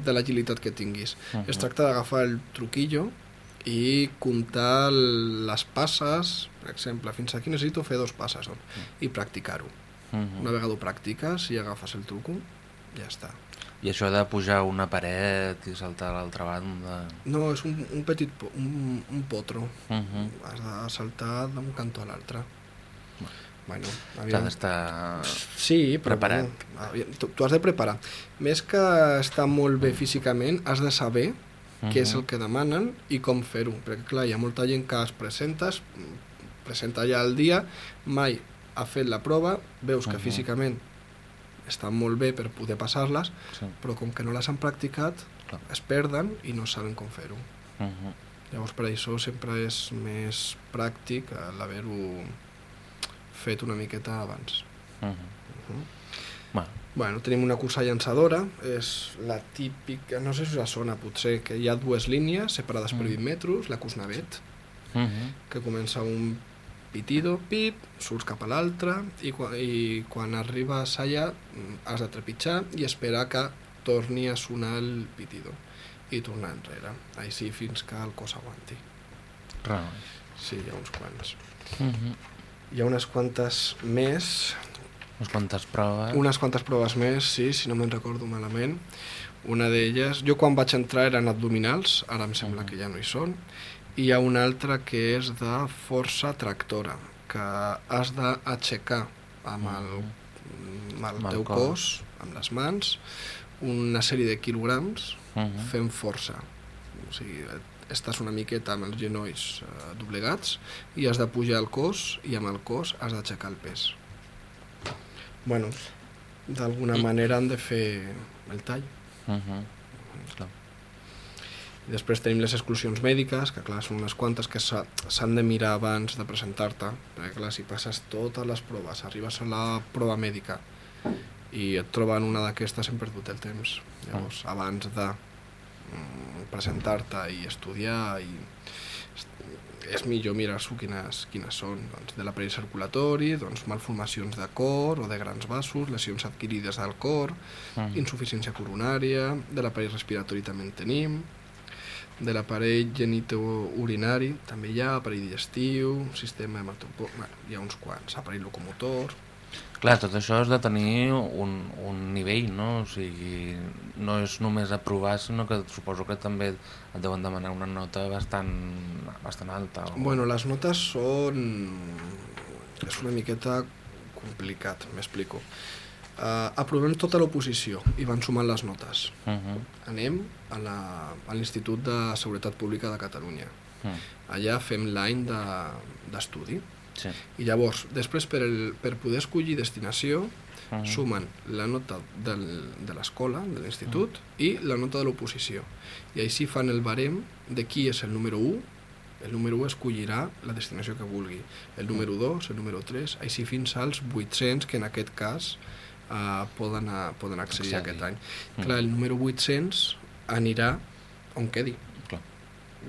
[SPEAKER 9] de l'agilitat que tinguis.
[SPEAKER 1] Mhm.
[SPEAKER 9] Es tracta d'agafar el truquillo i comptar les passes, per exemple, fins aquí necessito fer dos passes, doncs, i practicar-ho.
[SPEAKER 1] Mhm.
[SPEAKER 9] Una vegada ho practiques i agafes el truco, ja està.
[SPEAKER 1] I això de pujar una paret i saltar a l'altra banda...
[SPEAKER 9] No, és un, un petit po, un, un potro.
[SPEAKER 1] Mhm.
[SPEAKER 9] Has de saltar d'un cantó a l'altre. Bueno, aviam.
[SPEAKER 1] d'estar...
[SPEAKER 9] Sí, però
[SPEAKER 1] Preparat.
[SPEAKER 9] bueno, aviam, tu, tu has de preparar. Més que estar molt bé físicament, has de saber què és
[SPEAKER 1] Mhm.
[SPEAKER 9] el que demanen i com fer-ho. Perquè, clar, hi ha molta gent que es presenta, es presenta ja el dia, mai ha fet la prova, veus que
[SPEAKER 1] Mhm.
[SPEAKER 9] físicament estan molt bé per poder passar-les,
[SPEAKER 1] Sí.
[SPEAKER 9] però com que no les han practicat,
[SPEAKER 1] Clar.
[SPEAKER 9] es perden i no saben com fer-ho.
[SPEAKER 1] Mhm.
[SPEAKER 9] Llavors per això sempre és més pràctic l'haver-ho fet una miqueta abans.
[SPEAKER 1] Mhm.
[SPEAKER 9] Mhm.
[SPEAKER 1] Bueno,
[SPEAKER 9] Bueno, tenim una cursa llançadora, és la típica, no sé si us sona potser, que hi ha dues línies separades per
[SPEAKER 1] Mm.
[SPEAKER 9] 20 metres, la Cusnavet,
[SPEAKER 1] mhm.
[SPEAKER 9] que comença un pitido, pip, surts cap a l'altre i, i quan arribes allà mm, has de trepitjar i esperar que torni a sonar el pitido i tornar enrere, així fins que el cos aguanti.
[SPEAKER 1] Realment.
[SPEAKER 9] Sí, hi ha uns quants.
[SPEAKER 1] Mhm.
[SPEAKER 9] Hi ha unes quantes més,
[SPEAKER 1] Unes quantes proves.
[SPEAKER 9] unes quantes proves més, sí, si no me'n recordo malament. Una d'elles, jo quan vaig entrar eren abdominals, ara em sembla
[SPEAKER 1] Mhm.
[SPEAKER 9] que ja no hi són, hi ha una altra que és de força tractora, que has d'aixecar amb el, amb el
[SPEAKER 1] Amb el
[SPEAKER 9] teu
[SPEAKER 1] cos.
[SPEAKER 9] amb les mans, una sèrie de quilograms
[SPEAKER 1] Mhm.
[SPEAKER 9] fent força. O sigui, estàs una miqueta amb els genolls eh, doblegats i has de pujar el cos i amb el cos has d'aixecar el pes. Bueno, d'alguna
[SPEAKER 1] I-
[SPEAKER 9] manera han de fer el tall.
[SPEAKER 1] Mhm. Clar.
[SPEAKER 9] I després tenim les exclusions mèdiques, que clar, són unes quantes que s'ha- s'han de mirar abans de presentar-te, perquè clar, si passes totes les proves, arribes a la prova mèdica i et troben una d'aquestes hem perdut el temps. Llavors, abans de mm, presentar-te i estudiar i és millor mirar-s'ho quines, quines són doncs, de l'aparell circulatori, doncs, malformacions de cor o de grans vasos, lesions adquirides del cor,
[SPEAKER 1] Mhm.
[SPEAKER 9] insuficiència coronària, de l'aparell respiratori també en tenim, de l'aparell genitourinari també hi ha, aparell digestiu, sistema hematopò... Bueno, hi ha uns quants, aparell locomotor...
[SPEAKER 1] Clar, tot això has de tenir un, un nivell, no? O sigui, no és només aprovar, sinó que suposo que també et deuen demanar una nota bastant, bastant alta. O...
[SPEAKER 9] Bueno, les notes són... és una miqueta complicat, m'explico. Uh, aprovem tota l'oposició i van sumant les notes.
[SPEAKER 1] Uh -huh.
[SPEAKER 9] Anem a l'Institut de Seguretat Pública de Catalunya.
[SPEAKER 1] uh
[SPEAKER 9] Allà fem l'any de- d'estudi.
[SPEAKER 1] Sí.
[SPEAKER 9] I llavors, després, per, el, per poder escollir destinació,
[SPEAKER 1] Uh -huh.
[SPEAKER 9] sumen la nota del, de l'escola, de l'institut, i la nota de l'oposició. I així fan el barem de qui és el número 1, el número 1 escollirà la destinació que vulgui, el número 2, el número 3, així fins als 800, que en aquest cas eh, poden, a, poden accedir
[SPEAKER 1] Accedir.
[SPEAKER 9] aquest any.
[SPEAKER 1] Mm.
[SPEAKER 9] Clar, el número 800 anirà on quedi.
[SPEAKER 1] Clar.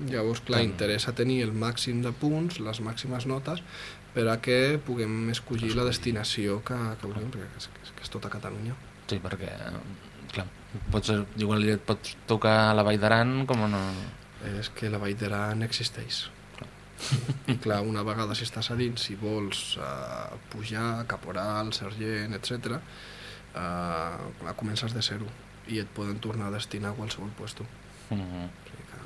[SPEAKER 9] Llavors, clar,
[SPEAKER 1] Tant.
[SPEAKER 9] interessa tenir el màxim de punts, les màximes notes, per a que puguem escollir la destinació que, que vulguem, perquè és, és, és tota Catalunya.
[SPEAKER 1] Sí, perquè, clar, pots, igual et pot tocar a la Vall d'Aran com no...
[SPEAKER 9] És que la Vall d'Aran existeix. I clar, una vegada si estàs a dins, si vols uh, pujar, caporal, sergent, etc, uh, clar, comences de zero i et poden tornar a destinar a qualsevol. O sigui que...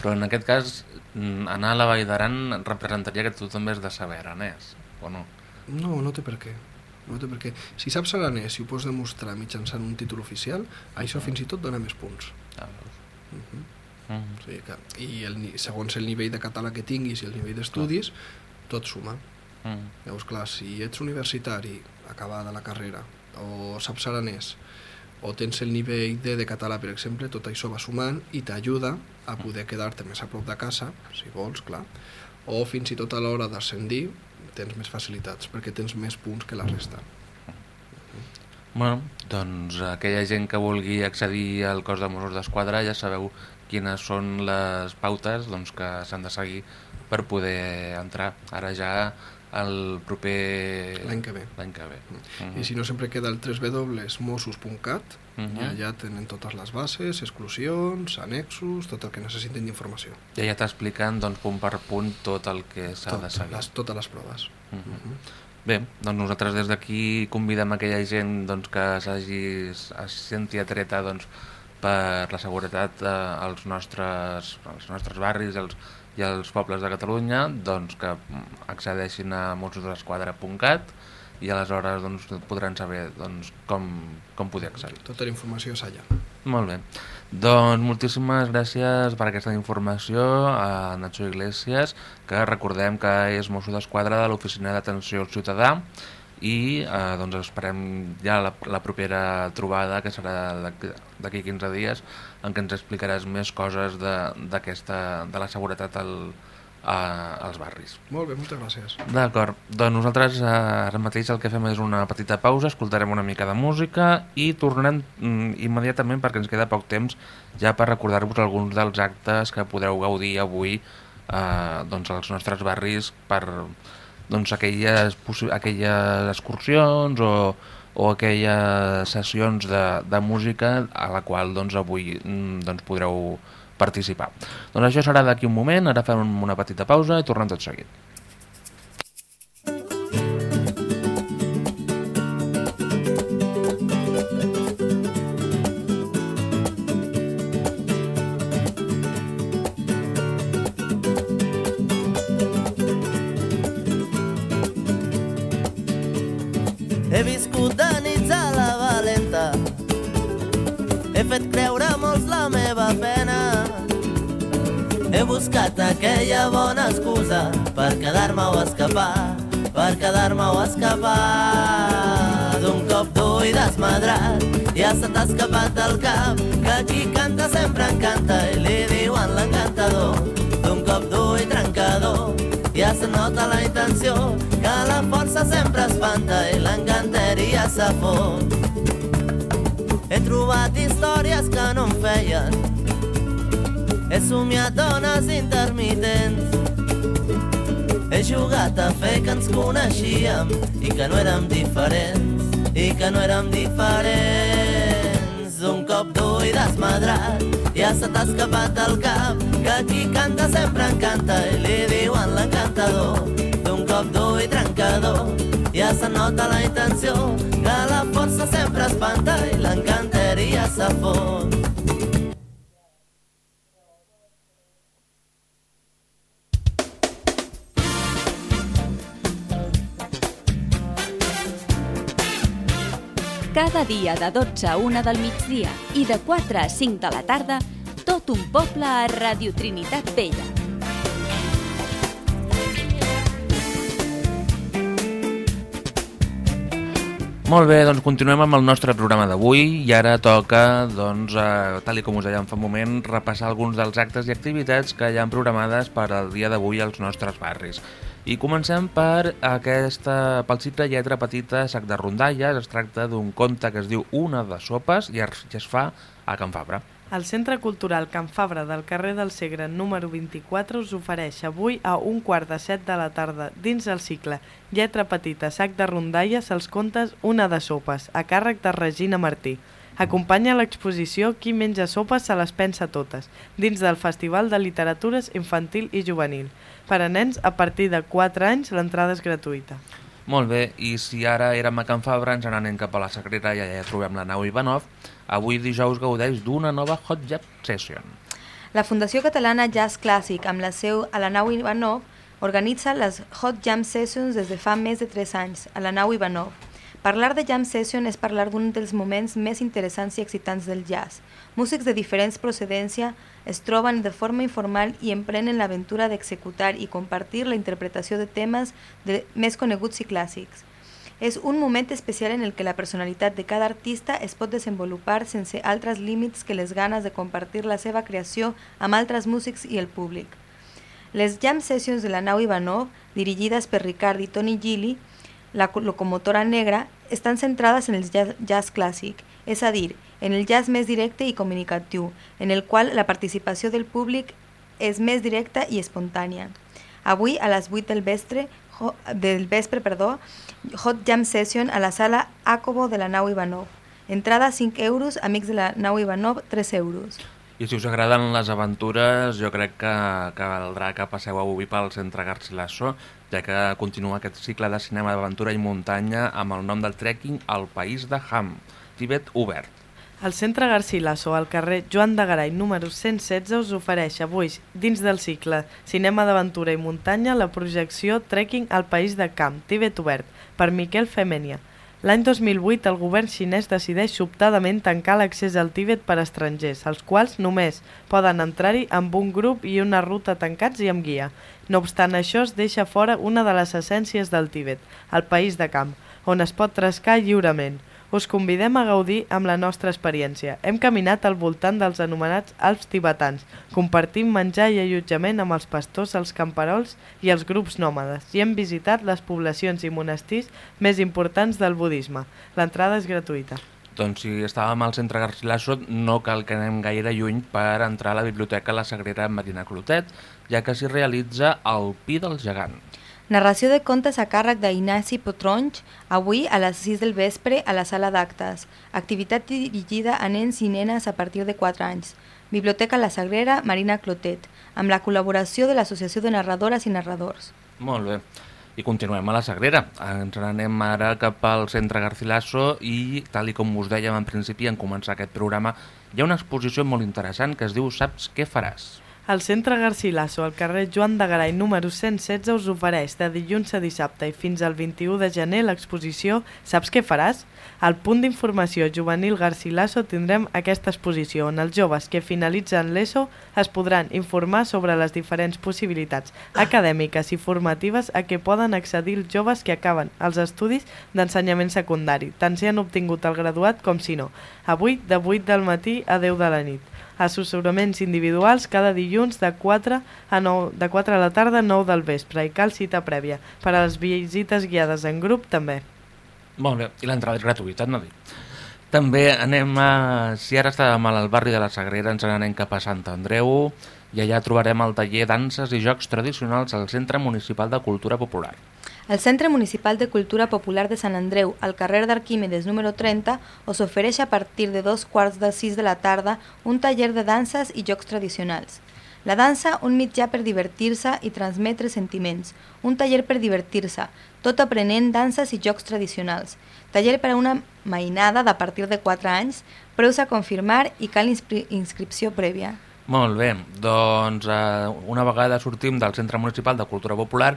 [SPEAKER 1] Però en aquest cas, mm, anar a la Vall d'Aran representaria que tu també has de saber aranès, o no?
[SPEAKER 9] No, no té per què. No té per què. Si saps aranès i ho pots demostrar mitjançant un títol oficial, això fins i tot dona més punts.
[SPEAKER 1] Veus.
[SPEAKER 9] Uh -huh.
[SPEAKER 1] Uh -huh.
[SPEAKER 9] o sigui que, I el, segons el nivell de català que tinguis i el nivell d'estudis, tot suma.
[SPEAKER 1] -huh.
[SPEAKER 9] Llavors, clar, si ets universitari, acabada la carrera, o saps aranès, o tens el nivell de, de català, per exemple, tot això va sumant i t'ajuda a poder quedar-te més a prop de casa, si vols, clar, o fins i tot a l'hora d'ascendir tens més facilitats, perquè tens més punts que la resta.
[SPEAKER 1] Bueno, doncs aquella gent que vulgui accedir al cos de Mossos d'Esquadra ja sabeu quines són les pautes doncs, que s'han de seguir per poder entrar. Ara ja el proper...
[SPEAKER 9] L'any que ve.
[SPEAKER 1] L'any que ve.
[SPEAKER 9] I si no, sempre queda el www.mossos.cat
[SPEAKER 1] Mhm.
[SPEAKER 9] i allà tenen totes les bases, exclusions, annexos, tot el que necessiten d'informació.
[SPEAKER 1] I ja t'expliquen doncs, punt per punt tot el que s'ha de seguir.
[SPEAKER 9] les, totes les proves.
[SPEAKER 1] Mhm. Bé, doncs nosaltres des d'aquí convidem aquella gent doncs, que s'hagi es senti atreta doncs, per la seguretat eh, als, nostres, als nostres barris i als, i als pobles de Catalunya doncs, que accedeixin a mossosdesquadra.cat i aleshores doncs, podran saber doncs, com, com poder accedir.
[SPEAKER 9] Tota la informació és allà.
[SPEAKER 1] Molt bé. Doncs moltíssimes gràcies per aquesta informació a Nacho Iglesias, que recordem que és mosso d'esquadra de l'Oficina d'Atenció al Ciutadà i eh, doncs esperem ja la, la propera trobada, que serà d'aquí 15 dies, en què ens explicaràs més coses de, de la seguretat al, a, als barris.
[SPEAKER 9] Molt bé, moltes gràcies.
[SPEAKER 1] D'acord, doncs nosaltres eh, ara mateix el que fem és una petita pausa, escoltarem una mica de música i tornarem mm, immediatament perquè ens queda poc temps ja per recordar-vos alguns dels actes que podreu gaudir avui eh, doncs als nostres barris per doncs, aquelles, aquelles excursions o, o aquelles sessions de, de música a la qual doncs, avui mm, doncs, podreu participar. Doncs això serà d'aquí un moment, ara fem una petita pausa i tornem tot seguit.
[SPEAKER 10] He buscat aquella bona excusa per quedar-me o escapar per quedar-me o escapar. D'un cop dur i desmadrat ja se t'ha escapat del cap que qui canta sempre encanta i li diuen l'encantador. D'un cop dur i trencador ja se nota la intenció que la força sempre espanta i l'encanteria s'ha fot he trobat històries que no em feien he somiat dones intermitents he jugat a fer que ens coneixíem i que no érem diferents, i que no érem diferents. Un cop dur i desmadrat, ja se t'ha escapat del cap, que qui canta sempre encanta i li diuen l'encantador. D'un cop dur i trencador, ja se nota la intenció, que la força sempre espanta i l'encanteria s'ha
[SPEAKER 2] Cada dia de 12 a 1 del migdia i de 4 a 5 de la tarda, tot un poble a Radio Trinitat Vella.
[SPEAKER 1] Molt bé, doncs continuem amb el nostre programa d'avui i ara toca, doncs, eh, tal i com us dèiem fa un moment, repassar alguns dels actes i activitats que hi ha programades per al dia d'avui als nostres barris. I comencem per aquesta, pel cicle lletra petita Sac de Rondalles. Es tracta d'un conte que es diu Una de sopes i es, i es fa a Can Fabra.
[SPEAKER 3] El Centre Cultural Can Fabra del carrer del Segre número 24 us ofereix avui a un quart de set de la tarda dins el cicle Lletra Petita Sac de Rondalles els contes Una de sopes a càrrec de Regina Martí. Acompanya l'exposició Qui menja sopes se les pensa totes dins del Festival de Literatures Infantil i Juvenil. Per a nens a partir de 4 anys l'entrada és gratuïta.
[SPEAKER 1] Molt bé, i si ara érem a Can Fabra, ens n'anem cap a la Sagrera i allà trobem la nau Ivanov. Avui dijous gaudeix d'una nova Hot Jazz Session.
[SPEAKER 4] La Fundació Catalana Jazz Clàssic, amb la seu a la nau Ivanov, organitza les Hot Jam Sessions des de fa més de 3 anys, a la nau Ivanov. Parlar de Jam Session és parlar d'un dels moments més interessants i excitants del jazz. Músics de diferents procedència es troben de forma informal i emprenen l'aventura d'executar i compartir la interpretació de temes de, més coneguts i clàssics. És un moment especial en el que la personalitat de cada artista es pot desenvolupar sense altres límits que les ganes de compartir la seva creació amb altres músics i el públic. Les jam sessions de la nau Ivanov, dirigides per Ricard i Tony Gilly, la co- locomotora negra, estan centrades en el jazz, jazz clàssic, és a dir, en el jazz més directe i comunicatiu, en el qual la participació del públic és més directa i espontània. Avui, a les 8 del vespre, del vespre perdó, Hot Jam Session a la sala Acobo de la nau Ivanov. Entrada 5 euros, amics de la nau Ivanov 3 euros.
[SPEAKER 1] I si us agraden les aventures, jo crec que, valdrà que passeu avui pel Centre Garcilaso, ja que continua aquest cicle de cinema d'aventura i muntanya amb el nom del trekking al País de Ham, Tibet obert.
[SPEAKER 3] El Centre Garcilaso, al carrer Joan de Garay, número 116, us ofereix avui, dins del cicle Cinema d'aventura i muntanya, la projecció Trekking al País de Camp, Tibet Obert, per Miquel Femenia. L'any 2008 el govern xinès decideix sobtadament tancar l'accés al Tíbet per a estrangers, els quals només poden entrar-hi amb un grup i una ruta tancats i amb guia. No obstant això, es deixa fora una de les essències del Tíbet, el país de camp, on es pot trescar lliurement. Us convidem a gaudir amb la nostra experiència. Hem caminat al voltant dels anomenats Alps tibetans, compartint menjar i allotjament amb els pastors, els camperols i els grups nòmades, i hem visitat les poblacions i monestirs més importants del budisme. L'entrada és gratuïta.
[SPEAKER 1] Doncs si estàvem al centre Garcilaso no cal que anem gaire lluny per entrar a la biblioteca La Sagrera Medina Clotet, ja que s'hi realitza el Pi del Gegant.
[SPEAKER 4] Narració de contes a càrrec d'Ignasi Potronys, avui a les 6 del vespre a la sala d'actes. Activitat dirigida a nens i nenes a partir de 4 anys. Biblioteca La Sagrera Marina Clotet, amb la col·laboració de l'Associació de Narradores i Narradors.
[SPEAKER 1] Molt bé. I continuem a la Sagrera. Ens n'anem ara cap al centre Garcilaso i, tal i com us dèiem en principi en començar aquest programa, hi ha una exposició molt interessant que es diu Saps què faràs?
[SPEAKER 3] El Centre Garcilaso, al carrer Joan de Garay, número 116, us ofereix de dilluns a dissabte i fins al 21 de gener l'exposició Saps què faràs? Al punt d'informació juvenil Garcilaso tindrem aquesta exposició on els joves que finalitzen l'ESO es podran informar sobre les diferents possibilitats acadèmiques i formatives a què poden accedir els joves que acaben els estudis d'ensenyament secundari, tant si han obtingut el graduat com si no. Avui, de 8 del matí a 10 de la nit assessoraments individuals cada dilluns de 4 a 9, de 4 a la tarda a 9 del vespre i cal cita prèvia. Per a les visites guiades en grup també.
[SPEAKER 1] Molt bé, i l'entrada és gratuïta, no dic. També anem a... Si ara estàvem al barri de la Sagrera, ens n'anem cap a Sant Andreu i allà trobarem el taller Danses i Jocs Tradicionals al Centre Municipal de Cultura Popular.
[SPEAKER 4] El Centre Municipal de Cultura Popular de Sant Andreu, al carrer d'Arquímedes número 30, us ofereix a partir de dos quarts de sis de la tarda un taller de danses i jocs tradicionals. La dansa, un mitjà per divertir-se i transmetre sentiments. Un taller per divertir-se, tot aprenent danses i jocs tradicionals. Taller per a una mainada de partir de 4 anys, preus a confirmar i cal inscri inscripció prèvia.
[SPEAKER 1] Molt bé, doncs eh, una vegada sortim del Centre Municipal de Cultura Popular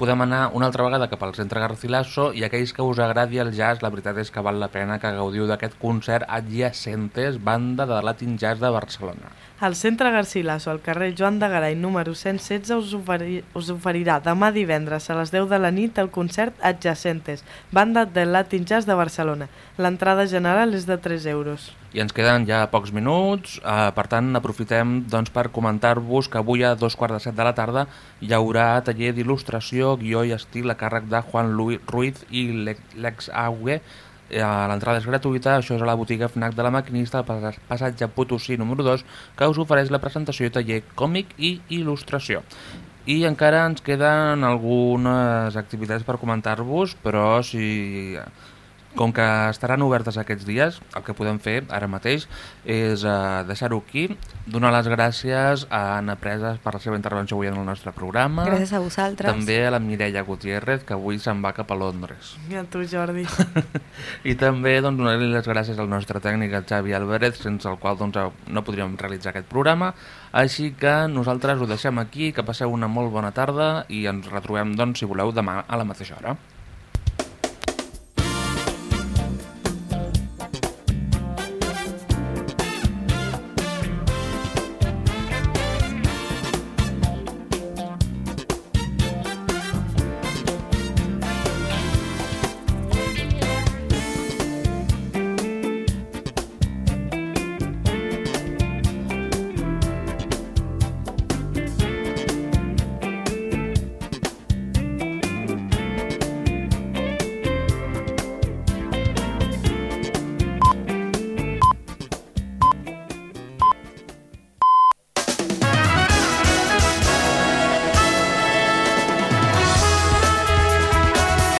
[SPEAKER 1] podem anar una altra vegada cap al Centre Garcilaso i aquells que us agradi el jazz, la veritat és que val la pena que gaudiu d'aquest concert Adjacentes, banda de Latin Jazz de Barcelona.
[SPEAKER 3] El Centre Garcilaso, al carrer Joan de Garay, número 116, us, oferi, us oferirà demà divendres a les 10 de la nit el concert Adjacentes, banda de Latin Jazz de Barcelona. L'entrada general és de 3 euros.
[SPEAKER 1] I ens queden ja pocs minuts, eh, per tant aprofitem doncs, per comentar-vos que avui a dos quarts de set de la tarda hi haurà taller d'il·lustració, guió i estil a càrrec de Juan Luis Ruiz i Lex Auge. Eh, L'entrada és gratuïta, això és a la botiga FNAC de la Maquinista, al passatge Potosí número 2, que us ofereix la presentació taller còmic i il·lustració. I encara ens queden algunes activitats per comentar-vos, però si com que estaran obertes aquests dies, el que podem fer ara mateix és uh, deixar-ho aquí, donar les gràcies a Anna Preses per la seva intervenció avui en el nostre programa.
[SPEAKER 4] Gràcies a vosaltres.
[SPEAKER 1] També a la Mireia Gutiérrez, que avui se'n va cap a Londres.
[SPEAKER 3] I a tu, Jordi. <laughs>
[SPEAKER 1] I també doncs, donar-li les gràcies al nostre tècnic, el Xavi Álvarez, sense el qual doncs, no podríem realitzar aquest programa. Així que nosaltres ho deixem aquí, que passeu una molt bona tarda i ens retrobem, doncs, si voleu, demà a la mateixa hora.